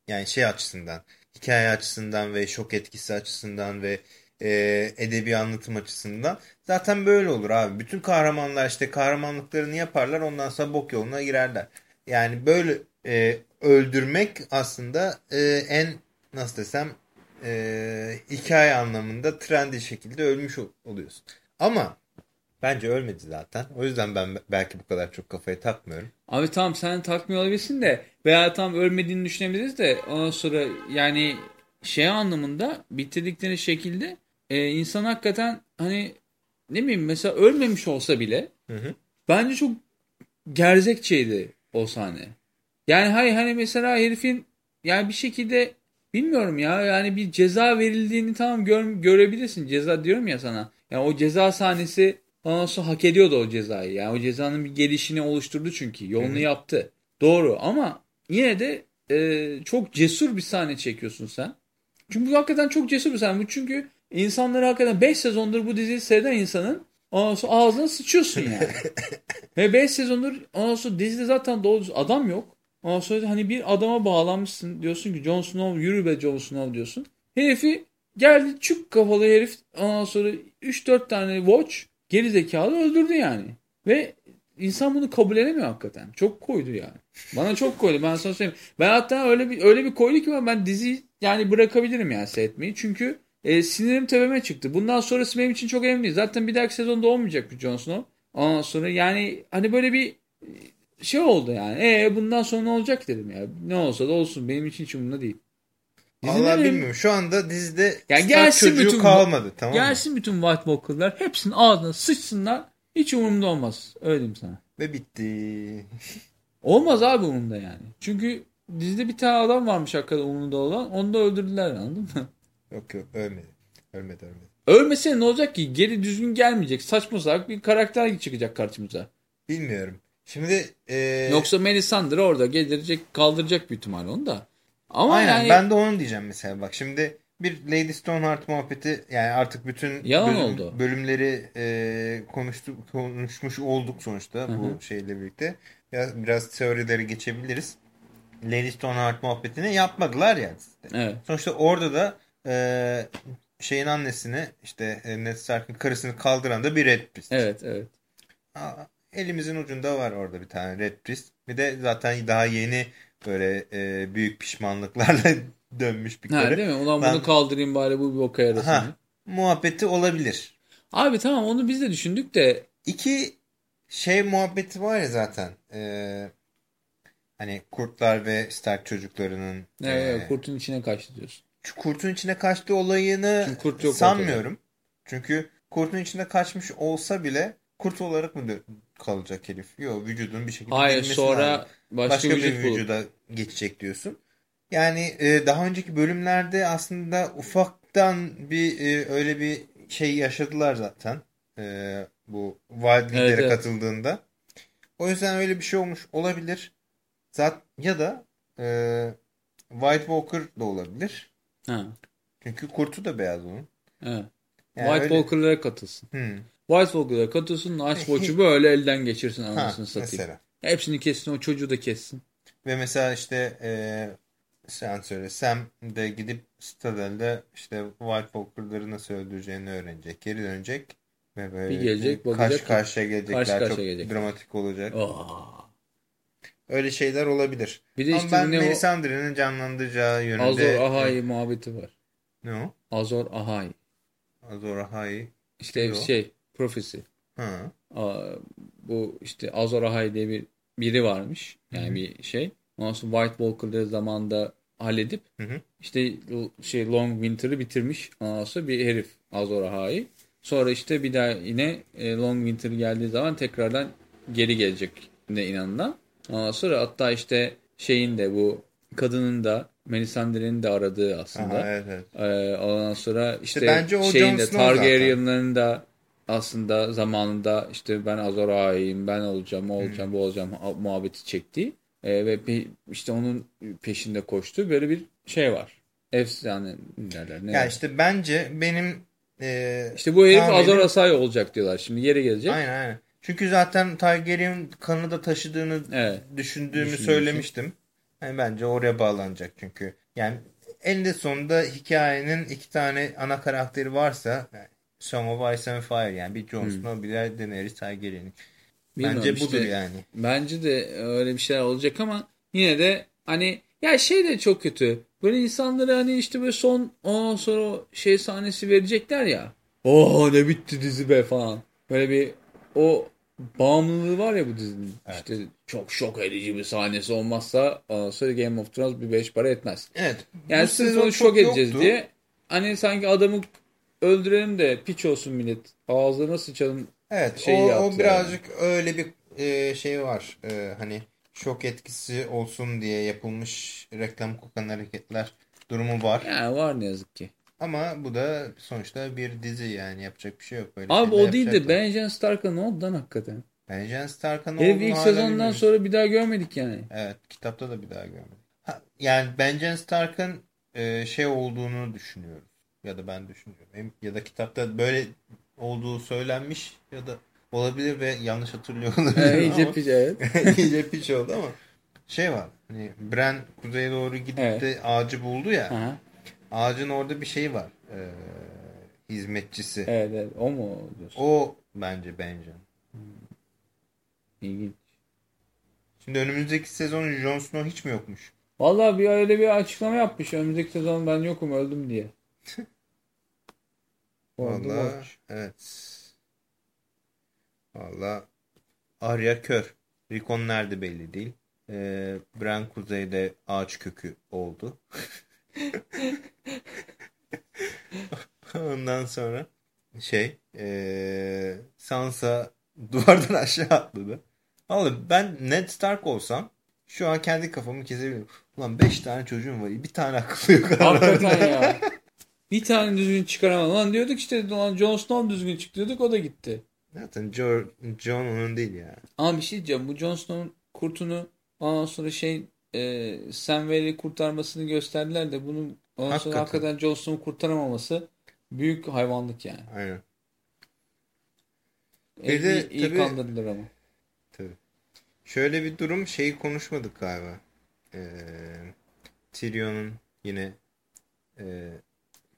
yani şey açısından, hikaye açısından ve şok etkisi açısından ve e, edebi anlatım açısından zaten böyle olur abi. Bütün kahramanlar işte kahramanlıklarını yaparlar ondan sonra bok yoluna girerler. Yani böyle e, öldürmek aslında e, en nasıl desem e, hikaye anlamında trendi şekilde ölmüş oluyorsun. Ama bence ölmedi zaten. O yüzden ben belki bu kadar çok kafaya takmıyorum. Abi tamam sen takmıyor olabilirsin de veya tam ölmediğini düşünebiliriz de ondan sonra yani şey anlamında bitirdikleri şekilde e, insan hakikaten hani ne bileyim mesela ölmemiş olsa bile hı hı. bence çok gerzekçeydi o sahne. Yani hayır hani mesela herifin yani bir şekilde Bilmiyorum ya yani bir ceza verildiğini tamam gör, görebilirsin. Ceza diyorum ya sana. Yani o ceza sahnesi ondan sonra hak ediyordu o cezayı. Yani o cezanın bir gelişini oluşturdu çünkü. Yolunu Hı. yaptı. Doğru ama yine de e, çok cesur bir sahne çekiyorsun sen. Çünkü bu hakikaten çok cesur bir sahne. Bu çünkü insanları hakikaten 5 sezondur bu diziyi seyreden insanın ondan sonra ağzına sıçıyorsun yani. Ve 5 sezondur ondan sonra dizide zaten doğru adam yok. Ondan sonra hani bir adama bağlanmışsın diyorsun ki Jon Snow yürü be Jon Snow diyorsun. Herifi geldi çük kafalı herif ondan sonra 3-4 tane watch geri zekalı öldürdü yani. Ve insan bunu kabul edemiyor hakikaten. Çok koydu yani. Bana çok koydu. Ben sana söyleyeyim. Ben hatta öyle bir öyle bir koydu ki ben diziyi yani bırakabilirim yani seyretmeyi. Çünkü e, sinirim tepeme çıktı. Bundan sonrası benim için çok önemli. Zaten bir dahaki sezonda olmayacak bir Jon Snow. Ondan sonra yani hani böyle bir şey oldu yani. E bundan sonra ne olacak dedim ya. Ne olsa da olsun. Benim için hiç umurumda değil. Allah bilmiyorum. Şu anda dizide Ya Stark gelsin bütün- kalmadı. Tamam mı? Gelsin bütün White Walker'lar hepsinin ağzına sıçsınlar. Hiç umurumda olmaz. Öyle diyeyim sana. Ve bitti. Olmaz abi umurumda yani. Çünkü dizide bir tane adam varmış hakikaten umurumda olan. Onu da öldürdüler anladın mı? Yok yok ölmedi. Ölmedi ölmedi. Ölmese ne olacak ki? Geri düzgün gelmeyecek. Saçma salak bir karakter çıkacak karşımıza. Bilmiyorum. Şimdi e, Yoksa Melisandre orada getirecek kaldıracak büyük ihtimalle onu da. Ama aynen yani ben de onu diyeceğim mesela bak şimdi bir Lady Stoneheart muhabbeti yani artık bütün Yalan bölüm- oldu. bölümleri e, konuştu, konuşmuş olduk sonuçta Hı hı. bu şeyle birlikte. Biraz, biraz teorileri geçebiliriz. Lady Stoneheart muhabbetini yapmadılar ya. evet. Sonuçta orada da e, şeyin annesini işte e, Ned Stark'ın karısını kaldıran da bir Red Priest. Evet, evet. Elimizin ucunda var orada bir tane Red Priest. Bir de zaten daha yeni böyle e, büyük pişmanlıklarla dönmüş bir Ha, karı. değil mi? Ulan Ben- bunu kaldırayım bari bu bir boka yarasın. Ha, muhabbeti olabilir. Abi tamam onu biz de düşündük de İki şey muhabbeti var ya zaten. E, hani kurtlar ve Stark çocuklarının ne, e, kurtun içine kaçtı diyorsun. kurtun içine kaçtığı olayını Çünkü kurt yok sanmıyorum. Çünkü kurtun içine kaçmış olsa bile kurt olarak mı kalacak herif? Yok vücudun bir şekilde Hayır sonra lazım. başka, başka vücut bir vücuda geçecek diyorsun. Yani e, daha önceki bölümlerde aslında ufaktan bir e, öyle bir şey yaşadılar zaten. E, bu Wildling'lere Evet, evet. katıldığında. O yüzden öyle bir şey olmuş olabilir. Zat ya da e, White Walker da olabilir. Ha, Çünkü kurtu da beyaz onun. evet. Yani White öyle- Walker'lara katılsın. Hmm. White Walker'lara katılsın. Night Watch'u böyle elden geçirsin anasını satayım. mesela. Hepsini kessin o çocuğu da kessin. Ve mesela işte e, sen söyle Sam de gidip Citadel'de işte White Walker'ları nasıl öldüreceğini öğrenecek. Geri dönecek ve böyle Bir gelecek, karşı bakacak ki- karşıya gelecekler. karşı karşıya Çok gelecek. dramatik olacak. Aa. Öyle şeyler olabilir. Bir de Ama işte ben Melisandre'nin canlandıracağı yönünde. Azor Ahai muhabbeti var. Ne o? Azor Ahai. Azor Ahai. İşte Kim o? şey profesi. Ha. Aa, bu işte Azor Ahai diye bir biri varmış. Yani Hı hı. bir şey. Ondan sonra White Walker'ları zamanında halledip Hı hı. işte şey Long Winter'ı bitirmiş. Ondan sonra bir herif Azor Ahai. Sonra işte bir daha yine e, Long Winter geldiği zaman tekrardan geri gelecek ne inanılan. Ondan sonra hatta işte şeyin de bu kadının da Melisandre'nin de aradığı aslında. Aha, evet, evet. Ee, ondan sonra işte, İşte bence o şeyin Jon de. Targaryen'ların da aslında zamanında işte ben Azor Ahai'yim, ben olacağım, o Hmm. olacağım, bu olacağım ha- muhabbeti çekti. Ee, ve pe- işte onun peşinde koştu. Böyle bir şey var. Efsane ne derler. Ne Ya derler? işte bence benim e, İşte bu herif tahminim- Azor Ahai olacak diyorlar. Şimdi geri gelecek. Aynen aynen. Çünkü zaten Targaryen kanı da taşıdığını Evet. düşündüğümü söylemiştim. Yani bence oraya bağlanacak çünkü. Yani eninde sonunda hikayenin iki tane ana karakteri varsa yani Song of Ice and Fire yani bir Jon Hmm. Snow bir de Daenerys Targaryen. Bilmiyorum Bence işte. budur yani. Bence de öyle bir şeyler olacak ama yine de hani ya şey de çok kötü. Böyle insanlara hani işte böyle son ondan sonra şey sahnesi verecekler ya. Oh ne bitti dizi be falan. Böyle bir o bağımlılığı var ya bu dizinin. Evet. İşte çok şok edici bir sahnesi olmazsa sonra Game of Thrones bir beş para etmez. Evet. Yani sezon onu şok edeceğiz yoktu. diye hani sanki adamı öldürelim de piç olsun millet. Ağzına sıçalım. Evet şeyi o, o birazcık öyle bir e, şey var. E, hani şok etkisi olsun diye yapılmış reklam kokan hareketler durumu var. Yani var ne yazık ki. Ama bu da sonuçta bir dizi yani yapacak bir şey yok. Böyle Abi o değil de. Benjen Stark'a ne oldu lan hakikaten? Benjen Stark'ın Herif olduğunu ilk sezondan bilmiyoruz. sonra bir daha görmedik yani. Evet kitapta da bir daha görmedim. Ha, yani Benjen Stark'ın e, şey olduğunu düşünüyorum. Ya da ben düşünüyorum. Ya da kitapta böyle olduğu söylenmiş ya da olabilir ve yanlış hatırlıyor olabilirim Ee, iyice ama- piç evet. iyice piç oldu ama şey var. Hani Bran kuzeye doğru gidip Evet. de ağacı buldu ya. Aha. Ağacın orada bir şey var. E, hizmetçisi. Evet evet o mu diyorsun? O bence Benjen. İlginç. Şimdi önümüzdeki sezon Jon Snow hiç mi yokmuş? Vallahi bir öyle bir açıklama yapmış. Önümüzdeki sezon ben yokum öldüm diye. Valla evet. Valla Arya kör. Rickon nerede belli değil. Ee, Bran kuzeyde ağaç kökü oldu. Ondan sonra şey ee, Sansa duvardan aşağı atladı. Vallahi ben Ned Stark olsam şu an kendi kafamı kesebilirim. Ulan 5 tane çocuğum var. Bir tane akıllı yok. Hakikaten ya. Bir tane düzgün çıkaramadım. Lan diyorduk işte lan Jon Snow düzgün çıktı diyorduk o da gitti. Zaten Jo- Jon onun değil ya. Ama bir şey diyeceğim. Bu Jon Snow'un kurtunu ondan sonra şey e, Samwell'i kurtarmasını gösterdiler de bunun ondan sonra Hakikaten. hakikaten Jon Snow'u kurtaramaması büyük hayvanlık yani. Aynen. Bir Bir de iyi, iyi tabii- kandırdılar ama. Tabii. Şöyle bir durum şeyi konuşmadık galiba. Ee, Tyrion'un yine ee,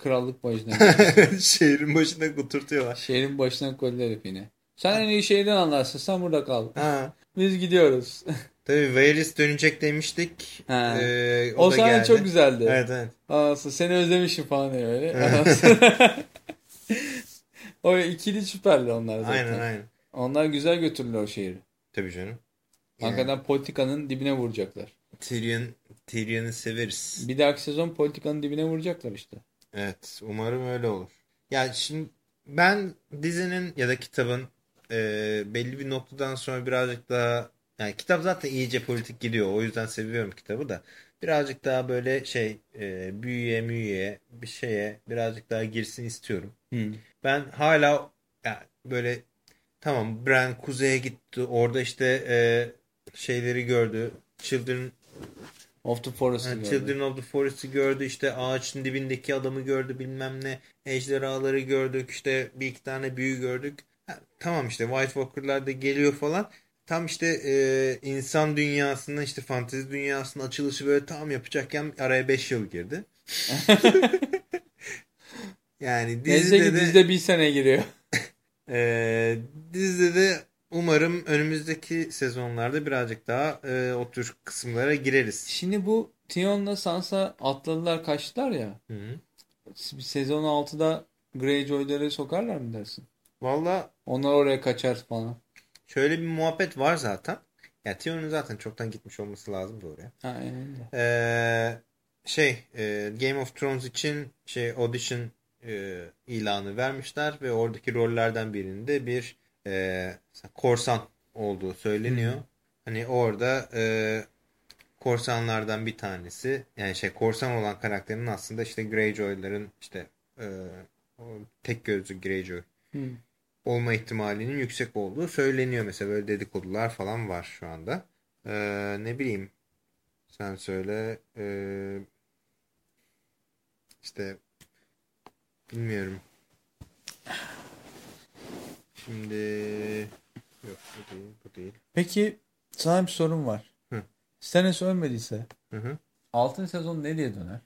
Krallık başına. şehrin başında oturtuyorlar. Şehrin başına koydular yine. Sen en iyi şeyden anlarsın. Sen burada kal. Ha, Biz gidiyoruz. tabii Varys dönecek demiştik. Ha. Ee, o, o sahne geldi. çok güzeldi. Evet evet. Anasını seni özlemişim falan diye öyle. Evet. o ikili süperli onlar zaten. Aynen aynen. Onlar güzel götürürler o şehri. Tabii canım. Hakikaten politikanın dibine vuracaklar. Tyrion, Tyrion'u severiz. Bir dahaki sezon politikanın dibine vuracaklar işte. Evet, umarım öyle olur. Ya şimdi ben dizinin ya da kitabın e, belli bir noktadan sonra birazcık daha yani kitap zaten iyice politik gidiyor. O yüzden seviyorum kitabı da. Birazcık daha böyle şey e, büyüye müyüye bir şeye birazcık daha girsin istiyorum. Hı. Ben hala ya böyle tamam Bran kuzeye gitti. Orada işte e, şeyleri gördü. Children Of the Forest'ı Ha, gördüm. Children of the Forest'ı gördü işte ağaçın dibindeki adamı gördü bilmem ne ejderhaları gördük işte bir iki tane büyü gördük. Ha, tamam işte White Walker'lar da geliyor falan. Tam işte e, insan dünyasının işte fantezi dünyasının açılışı böyle tam yapacakken araya 5 yıl girdi. yani Neyse dizide ki de, dizide bir sene giriyor. e, dizide de umarım önümüzdeki sezonlarda birazcık daha e, o tür kısımlara gireriz. Şimdi bu Tion'la Sansa atladılar kaçtılar ya. Hı -hı. Sezon 6'da Greyjoy'ları sokarlar mı dersin? Valla Onlar oraya kaçar falan. Şöyle bir muhabbet var zaten. Ya Tion'un zaten çoktan gitmiş olması lazım oraya. Ha, öyle. Ee, şey e, Game of Thrones için şey audition e, ilanı vermişler ve oradaki rollerden birinde bir e, korsan olduğu söyleniyor. Hı. Hani orada e, korsanlardan bir tanesi yani şey korsan olan karakterin aslında işte Greyjoy'ların işte e, tek gözlü Greyjoy Hı. olma ihtimalinin yüksek olduğu söyleniyor. Mesela böyle dedikodular falan var şu anda. Ee, ne bileyim sen söyle ee, işte bilmiyorum. Şimdi yok bu değil bu değil. Peki sana bir sorum var. Hı. Ölmediyse Hı hı. altın sezon nereye döner?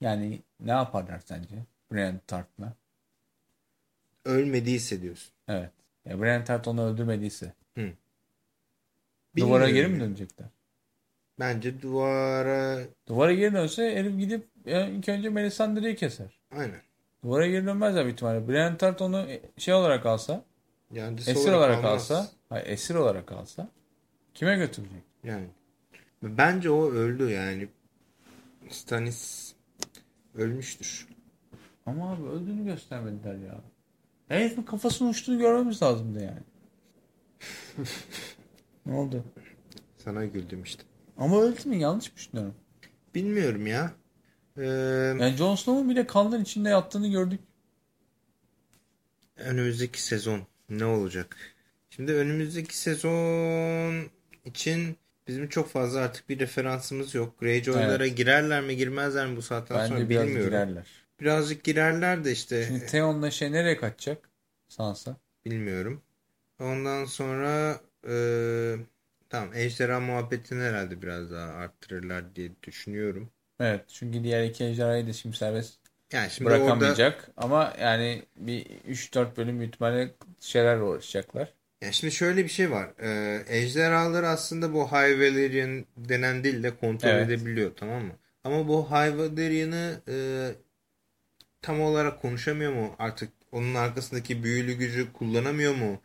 Yani ne yaparlar sence? Brienne Tart'la. Ölmediyse diyorsun. Evet. Ya Brienne Tart onu öldürmediyse. Hı. Duvara geri mi dönecekler? Bence duvara Duvara geri dönse herif gidip ilk önce Melisandre'yi keser. aynen. Duvara geri dönmezler büyük ihtimalle. Tart onu şey olarak alsa, Yancısı esir olarak almaz. alsa, hayır esir olarak alsa kime götürecek? Yani. Bence o öldü yani. Stanis ölmüştür. Ama abi öldüğünü göstermediler ya. Herifin kafasının uçtuğunu görmemiz lazımdı yani. ne oldu? Sana güldüm işte. Ama öldü mü? Yanlış mı düşünüyorum? Bilmiyorum ya. Ee, Yani Jon Snow'un bile kanların içinde yattığını gördük. önümüzdeki sezon ne olacak? Şimdi önümüzdeki sezon için bizim çok fazla artık bir referansımız yok. Greyjoy'lara girerler mi girmezler mi bu saatten Bence sonra biraz bilmiyorum. girerler. Birazcık girerler de işte Şimdi Theon'la şey nereye kaçacak? Sansa. bilmiyorum. Ondan sonra e, tamam ejderha muhabbetini herhalde biraz daha arttırırlar diye düşünüyorum. Evet çünkü diğer iki ejderhayı da şimdi serbest Yani şimdi orada bırakamayacak. Ama yani bir 3-4 bölüm ihtimalle şeyler uğraşacaklar. Ya şimdi şöyle bir şey var. Ee, ejderhalar aslında bu High Valyrian denen dille kontrol Evet. edebiliyor tamam mı? Ama bu High Valyrian'ı e, tam olarak konuşamıyor mu? Artık onun arkasındaki büyülü gücü kullanamıyor mu?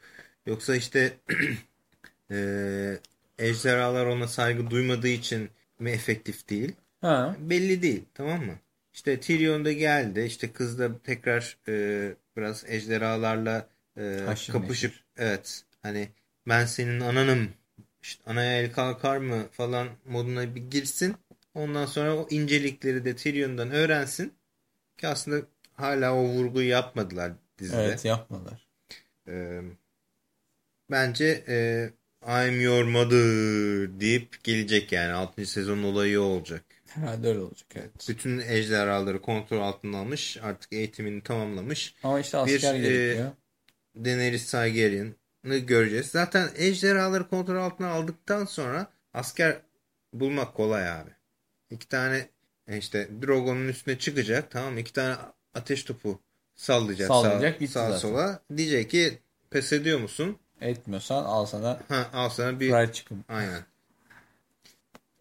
Yoksa işte e, ejderhalar ona saygı duymadığı için mi efektif değil? Ha. Belli değil tamam mı? İşte Tyrion da geldi. İşte kız da tekrar e, biraz ejderhalarla e, Haşır kapışıp neşir. evet hani ben senin ananım işte anaya el kalkar mı falan moduna bir girsin. Ondan sonra o incelikleri de Tyrion'dan öğrensin. Ki aslında hala o vurguyu yapmadılar dizide. Evet yapmadılar. E, bence e, I'm your mother deyip gelecek yani 6. sezonun olayı olacak. Herhalde öyle olacak evet. Bütün ejderhaları kontrol altına almış. Artık eğitimini tamamlamış. Ama işte asker Bir, e, gerekiyor. Daenerys Targaryen'ı göreceğiz. Zaten ejderhaları kontrol altına aldıktan sonra asker bulmak kolay abi. İki tane e, işte Drogon'un üstüne çıkacak. Tamam? İki tane ateş topu sallayacak, Sallayacak, sağ, sağa sola. Diyecek ki pes ediyor musun? Etmiyorsan al sana Ha, al sana bir fried chicken. Aynen.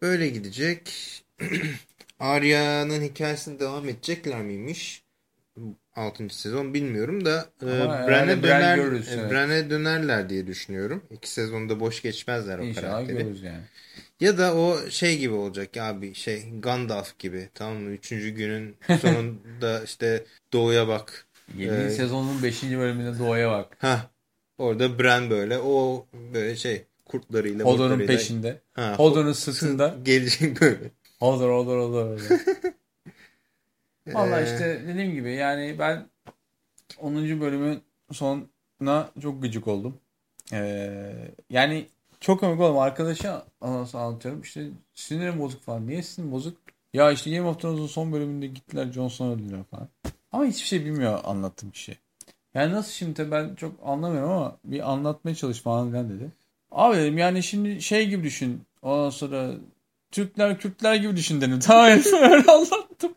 Böyle gidecek. Arya'nın hikayesini devam edecekler miymiş? 6. sezon bilmiyorum da e, Ama Bran'e Bran döner, görürüz, e, evet. Dönerler diye düşünüyorum. İki sezonda boş geçmezler o İnşallah karakteri. görürüz yani. Ya da o şey gibi olacak ya abi şey Gandalf gibi tamam mı? Üçüncü günün sonunda işte doğuya bak. Yeni Ee, sezonun 5. bölümünde doğaya bak. Ha orada Bran böyle o böyle şey kurtlarıyla Hodor'un peşinde. Hodor'un sırtında. gelecek böyle. Hodor Hodor Hodor. Valla Ee, işte dediğim gibi yani ben 10. bölümün sonuna çok gıcık oldum. Ee, yani çok komik oldum. Arkadaşa anlatıyorum. İşte sinirim bozuk falan. Niye sinirim bozuk? Ya işte Game of Thrones'un son bölümünde gittiler Jon Snow öldüler falan. Ama hiçbir şey bilmiyor anlattığım kişi. Yani nasıl şimdi ben çok anlamıyorum ama bir anlatmaya çalış falan dedi. Abi dedim yani şimdi şey gibi düşün. Ondan sonra Türkler Kürtler gibi düşün dedim. Tamam öyle anlattım.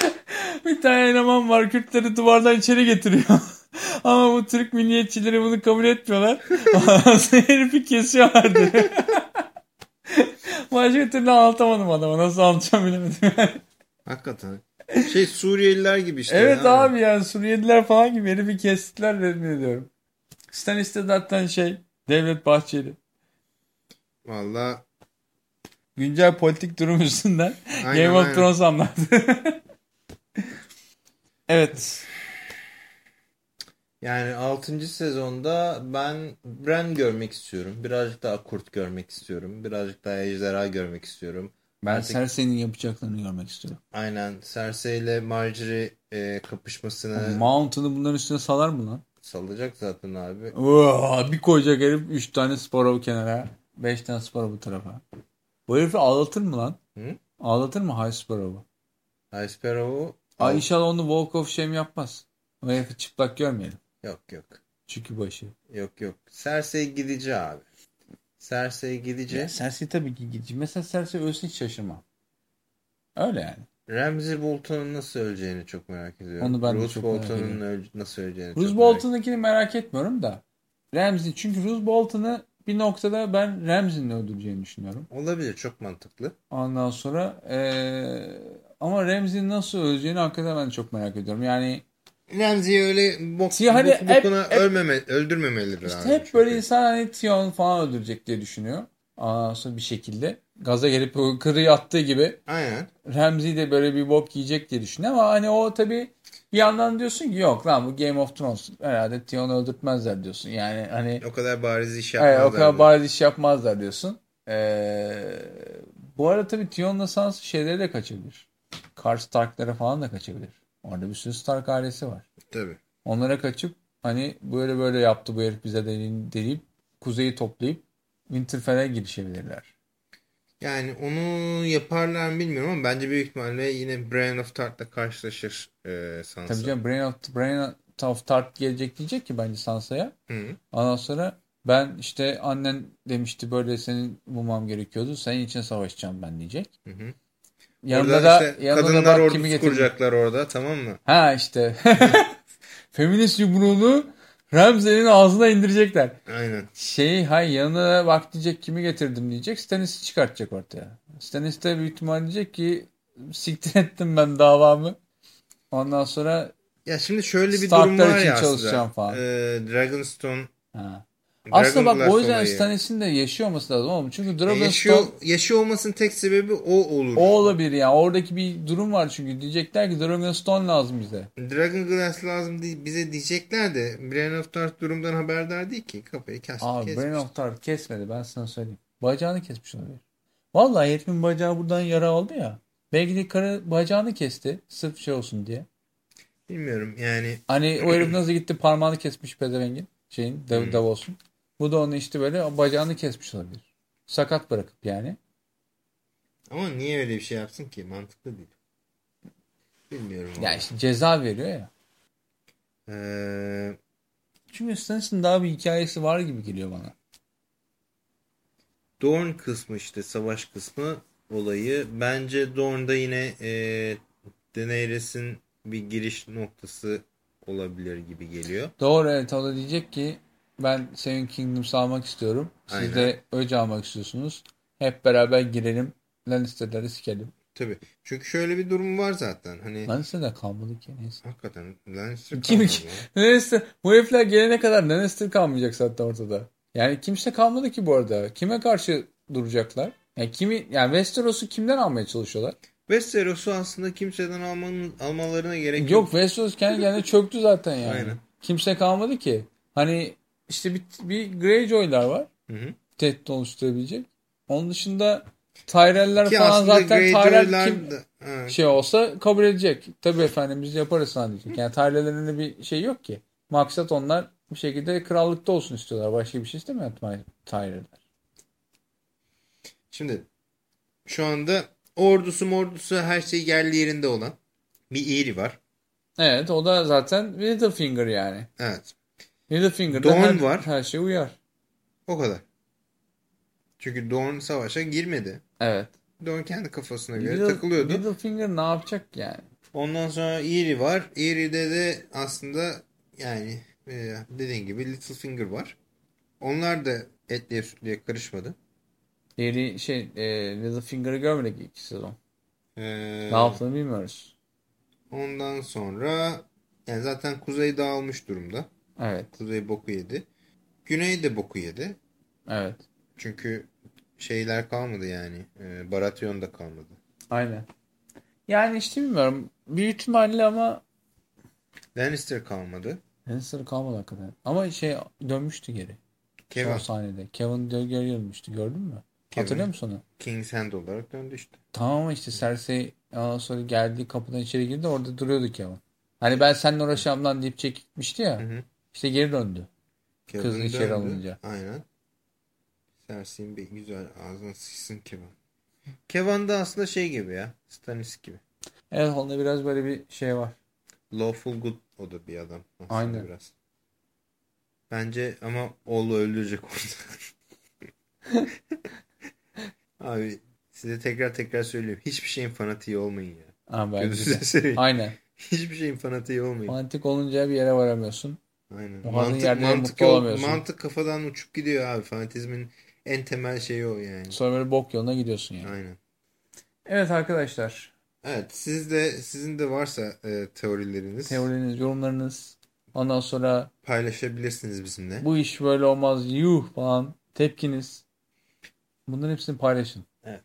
bir tane eleman var Kürtleri duvardan içeri getiriyor. Ama bu Türk milliyetçileri bunu kabul etmiyorlar. Herifi kesiyorlardı. Başka türlü anlatamadım adama. Nasıl anlatacağım bilemedim. Hakikaten. Şey Suriyeliler gibi işte. evet ha. abi yani Suriyeliler falan gibi herifi kestiler yemin ediyorum. Stannis de zaten şey Devlet Bahçeli. Valla Güncel politik durum üstünden Aynen, Game of. Thrones anlattı. evet. yani 6. sezonda ben Bran görmek istiyorum. Birazcık daha kurt görmek istiyorum. Birazcık daha ejderha görmek istiyorum. Ben Artık- Cersei'nin yapacaklarını görmek istiyorum. Aynen Cersei ile Marjorie e, kapışmasını Mountain'ı bunların üstüne salar mı lan? salacak zaten abi. Oo, bir koyacak herif 3 tane Sparrow kenara. 5 tane Sparrow bu tarafa. Bu herifi ağlatır mı lan? Hı? Ağlatır mı High Sparrow'u? High Sparrow'u Ay inşallah onu Walk of Shame yapmaz. O herifi çıplak görmeyelim. yok yok. Çünkü başı. Yok yok. Cersei gidici abi. Cersei gidici. Ya, Cersei tabii ki gidici. Mesela Cersei ölsün hiç şaşırmam. Öyle yani. Ramsay Bolton'un nasıl öleceğini çok merak ediyorum. Onu ben Bruce Bolton'un ediyorum. öl- nasıl öleceğini Bruce çok merak Bolton'dakini merak etmiyorum da. Ramsey çünkü Bruce Bolton'ı bir noktada ben Ramsey'nin öldüreceğini düşünüyorum. Olabilir çok mantıklı. Ondan sonra eee, ama Ramsey'nin nasıl öleceğini hakikaten ben çok merak ediyorum. Yani Ramsey'i öyle bok, Ya hani bok- hep- bokuna hep- ölmeme, öldürmemelidir işte abi. hep çünkü. böyle insan hani Tion falan öldürecek diye düşünüyor. Ondan sonra bir şekilde gaza gelip kırıyı attığı gibi Aynen. Ramsey de böyle bir bok yiyecek diye düşünüyor ama hani o tabii bir yandan diyorsun ki yok lan bu Game of Thrones herhalde Tion'u öldürtmezler diyorsun. Yani hani O kadar bariz iş Evet, yapmazlar. o kadar bariz iş yapmazlar diyorsun. Ee, bu arada tabii Tion'la Sansa şeyleri de kaçabilir. Kar Stark'lara falan da kaçabilir. Orada bir sürü Stark ailesi var. Tabii. Onlara kaçıp hani böyle böyle yaptı bu herif bize deyip kuzeyi toplayıp Winterfell'e girişebilirler. Yani onu yaparlar mı bilmiyorum ama bence büyük ihtimalle yine Brain of Tart'la karşılaşır e, Sansa. Tabii canım Brain of, Brain of Tart gelecek diyecek ki bence Sansa'ya. Ondan sonra ben işte annen demişti böyle senin bulmam gerekiyordu. Senin için savaşacağım ben diyecek. Hı hı. Yanında orada da, işte yanında kadınlar da kimi kuracaklar orada tamam mı? Ha işte. Feminist yumruğunu Ramsey'nin ağzına indirecekler. Aynen. Şey hay yanına bak diyecek kimi getirdim diyecek. Stannis'i çıkartacak ortaya. Stannis de büyük ihtimal diyecek ki siktir ettim ben davamı. Ondan sonra ya şimdi şöyle bir durum var ya aslında. Falan. Ee, Dragonstone ha. Aslında bak o yüzden Stannis'in de yaşıyor olması lazım ama çünkü Dragonstone... Yaşıyor, yaşıyor olmasının tek sebebi o olur. O olabilir yani. Oradaki bir durum var çünkü. Diyecekler ki Dragonstone lazım bize. Dragon Glass lazım değil, bize diyecekler de Brienne of Tarth durumdan haberdar değil ki. Kafayı kes, Abi kesmiş. Brienne of Tarth kesmedi ben sana söyleyeyim. Bacağını kesmiş olabilir. Vallahi herifin bacağı buradan yara oldu ya. Belki de karı bacağını kesti. Sırf şey olsun diye. Bilmiyorum yani. Hani o herif nasıl gitti parmağını kesmiş pezevengin. Şeyin dev, hmm. dev olsun. Bu da onu işte böyle bacağını kesmiş olabilir. Sakat bırakıp yani. Ama niye öyle bir şey yapsın ki? Mantıklı değil. Bilmiyorum. Ya ama. işte ceza veriyor ya. Ee... Çünkü Stannis'in daha bir hikayesi var gibi geliyor bana. Dorn kısmı işte savaş kısmı olayı. Bence Dorn'da yine e, Daenerys'in bir giriş noktası olabilir gibi geliyor. Doğru evet o da diyecek ki ben Seven Kingdoms almak istiyorum. Siz Aynen. de öc almak istiyorsunuz. Hep beraber girelim. Lannister'ları sikelim. Tabii. Çünkü şöyle bir durum var zaten. Hani Lannister kalmadı ki. Neyse. Hakikaten Lannister Kim, kalmadı. Lannister, bu herifler gelene kadar Lannister kalmayacak zaten ortada. Yani kimse kalmadı ki bu arada. Kime karşı duracaklar? Yani kimi yani Westeros'u kimden almaya çalışıyorlar? Westeros aslında kimseden almanın, almalarına gerek yok. Yok Westeros kendi kendine çöktü zaten yani. Aynen. Kimse kalmadı ki. Hani işte bir, bir Greyjoy'lar var. Hı hı. Tehdit oluşturabilecek. Onun dışında Tyrell'ler falan zaten Tyrell kim de, evet. şey olsa kabul edecek. Tabii efendim biz yaparız sana diyecek. Yani Tyrell'lerin bir şey yok ki. Maksat onlar bir şekilde krallıkta olsun istiyorlar. Başka bir şey istemiyor Tyrell'ler. Şimdi şu anda ordusu mordusu her şey yerli yerinde olan bir Eerie var. Evet o da zaten Littlefinger yani. Evet. Littlefinger'da Dorn her, var. her şey uyar. O kadar. Çünkü Dorn savaşa girmedi. Evet. Dorn kendi kafasına göre Little, takılıyordu. Littlefinger ne yapacak yani? Ondan sonra Eerie var. Eerie'de de aslında yani e, dediğin gibi Littlefinger var. Onlar da etliye sütlüye karışmadı. Eerie şey e, Littlefinger'ı görmedik iki sezon. Ee, ne yaptığını bilmiyoruz. Ondan sonra yani zaten kuzey dağılmış durumda. Evet. Kuzey boku yedi. Güney de boku yedi. Evet. Çünkü şeyler kalmadı yani. E, Baratheon da kalmadı. Aynen. Yani işte bilmiyorum. Büyük ihtimalle ama Lannister kalmadı. Lannister kalmadı hakikaten. Ama şey dönmüştü geri. Kevin. Son sahnede. Kevin geri dönmüştü. Gördün mü? Kevin, Hatırlıyor musun onu? King's Hand olarak döndü işte. Tamam ama işte Cersei ondan sonra geldi kapıdan içeri girdi orada duruyordu Kevin. Hani ben seninle uğraşamam lan deyip çekmişti ya. Hı hı. İşte geri döndü. Kevin Kız içeri döndü. alınca. Aynen. Sersin bir güzel ağzına sıçsın Kevin. Kevin de aslında şey gibi ya. Stanis gibi. Evet onda biraz böyle bir şey var. Lawful good o da bir adam. Aslında Aynen. Biraz. Bence ama oğlu öldürecek onu. Abi size tekrar tekrar söylüyorum. Hiçbir şeyin fanatiği olmayın ya. Aa, Aynen. Hiçbir şeyin fanatiği olmayın. Fanatik olunca bir yere varamıyorsun. Aynen. mantık, mantık, yol, mantık kafadan uçup gidiyor abi. Fanatizmin en temel şeyi o yani. Sonra böyle bok yoluna gidiyorsun yani. Aynen. Evet arkadaşlar. Evet siz de sizin de varsa e, teorileriniz. Teorileriniz, yorumlarınız. Ondan sonra paylaşabilirsiniz bizimle. Bu iş böyle olmaz. Yuh falan. Tepkiniz. Bunların hepsini paylaşın. Evet.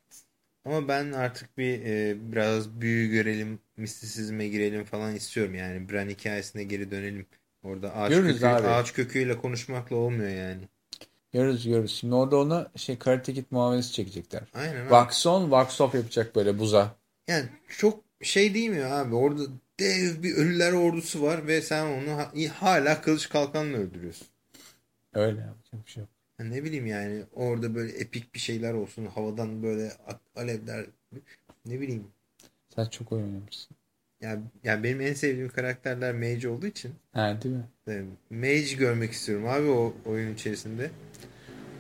Ama ben artık bir e, biraz büyü görelim, mistisizme girelim falan istiyorum yani. Bran hikayesine geri dönelim. Orada ağaç, görürüz kökü, abi. ağaç köküyle konuşmakla olmuyor yani. Görürüz görürüz. Şimdi orada ona şey Karate Kid muamelesi çekecekler. Aynen. Wax on, wax off yapacak böyle buza. Yani çok şey değil mi abi orada dev bir ölüler ordusu var ve sen onu hala kılıç kalkanla öldürüyorsun. Öyle yapacak bir şey yok. Ne bileyim yani orada böyle epik bir şeyler olsun havadan böyle alevler ne bileyim. Sen çok oynamışsın. Ya, ya benim en sevdiğim karakterler Mage olduğu için. Ha değil mi? Mage görmek istiyorum abi o oyun içerisinde.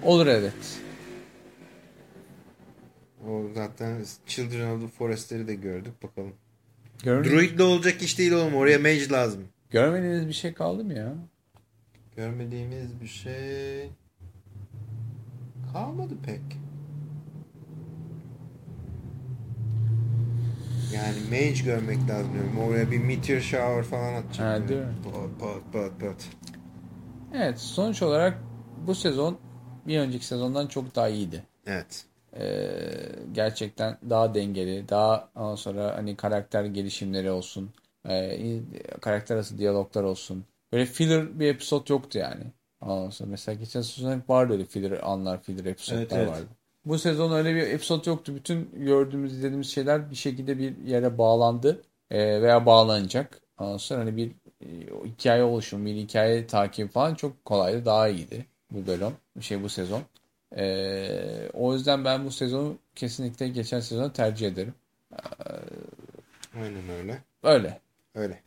Olur evet. O zaten Children of the Forest'leri de gördük bakalım. Görmediniz Druid'le olacak iş değil oğlum oraya mage lazım. Görmediğiniz bir şey kaldı mı ya? Görmediğimiz bir şey kalmadı pek. Yani mage görmek lazım diyorum. Oraya bir meteor shower falan atacak. Ha, değil mi? Pat pat pat pat. Evet sonuç olarak bu sezon bir önceki sezondan çok daha iyiydi. Evet. Ee, gerçekten daha dengeli, daha ondan sonra hani karakter gelişimleri olsun, e, karakter arası diyaloglar olsun. Böyle filler bir episod yoktu yani. Ondan sonra mesela geçen sezon hep vardı öyle filler anlar, filler episodlar evet, evet. vardı. Bu sezon öyle bir episod yoktu. Bütün gördüğümüz, izlediğimiz şeyler bir şekilde bir yere bağlandı e, veya bağlanacak. Ondan sonra hani bir e, hikaye oluşumu, bir hikaye takibi falan çok kolaydı, daha iyiydi bu bölüm, şey bu sezon. Ee, o yüzden ben bu sezonu kesinlikle geçen sezonu tercih ederim. Ee, Aynen öyle. Öyle. Öyle.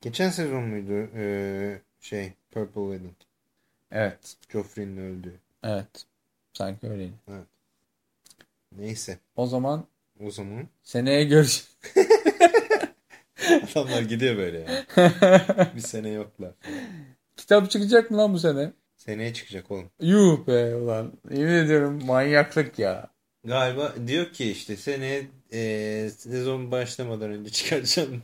Geçen sezon muydu ee, şey Purple Wedding? Evet. Joffrey'nin öldüğü. Evet. Sanki öyleydi. Evet. Neyse. O zaman o zaman seneye görüş. Adamlar gidiyor böyle ya. Bir sene yoklar. Kitap çıkacak mı lan bu sene? Seneye çıkacak oğlum. Yuh be ulan. Yemin ediyorum manyaklık ya. Galiba diyor ki işte seneye e, sezon başlamadan önce çıkaracağım.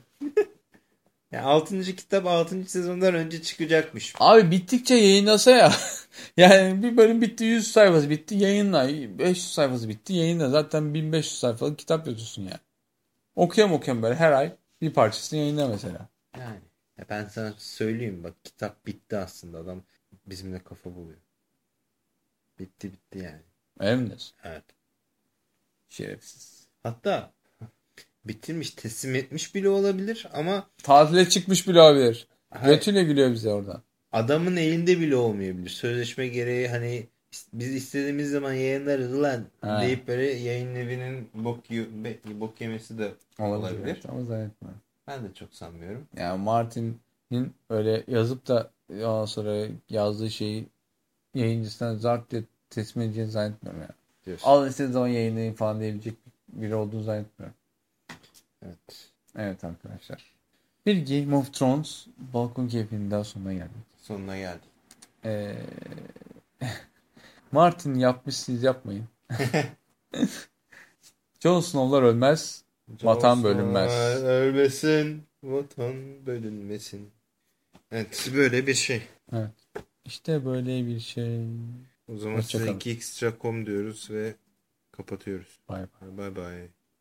Yani 6. kitap 6. sezondan önce çıkacakmış. Abi bittikçe yayınlasa ya. yani bir bölüm bitti 100 sayfası bitti yayınla. 500 sayfası bitti yayınla. Zaten 1500 sayfalık kitap yazıyorsun ya. Yani. Okuyam okuyam böyle her ay bir parçasını yayınla mesela. Yani. Ya ben sana söyleyeyim bak kitap bitti aslında adam bizimle kafa buluyor. Bitti bitti yani. Öyle Evet. Şerefsiz. Hatta bitirmiş teslim etmiş bile olabilir ama tatile çıkmış bile olabilir. Götüyle gülüyor bize oradan. Adamın elinde bile olmayabilir. Sözleşme gereği hani biz istediğimiz zaman yayınlarız lan ha. deyip böyle yayın evinin bok, bok yemesi de olabilir. olabilir. Ama zannetmiyorum. Ben de çok sanmıyorum. Yani Martin'in öyle yazıp da ondan sonra yazdığı şeyi yayıncısına zart diye teslim edeceğini zannetmiyorum yani. Diyorsun. Al istediği zaman yayınlayın falan diyebilecek biri olduğunu zannetmiyorum. Evet. Evet arkadaşlar. Bir Game of Thrones balkon keyfinin daha sonuna geldik. Sonuna geldik. Ee, Martin yapmış siz yapmayın. Jon Snow'lar ölmez. Jon vatan bölünmez. Ölmesin. Vatan bölünmesin. Evet böyle bir şey. Evet. İşte böyle bir şey. O zaman size 2x diyoruz ve kapatıyoruz. Bay bay. Bay bay.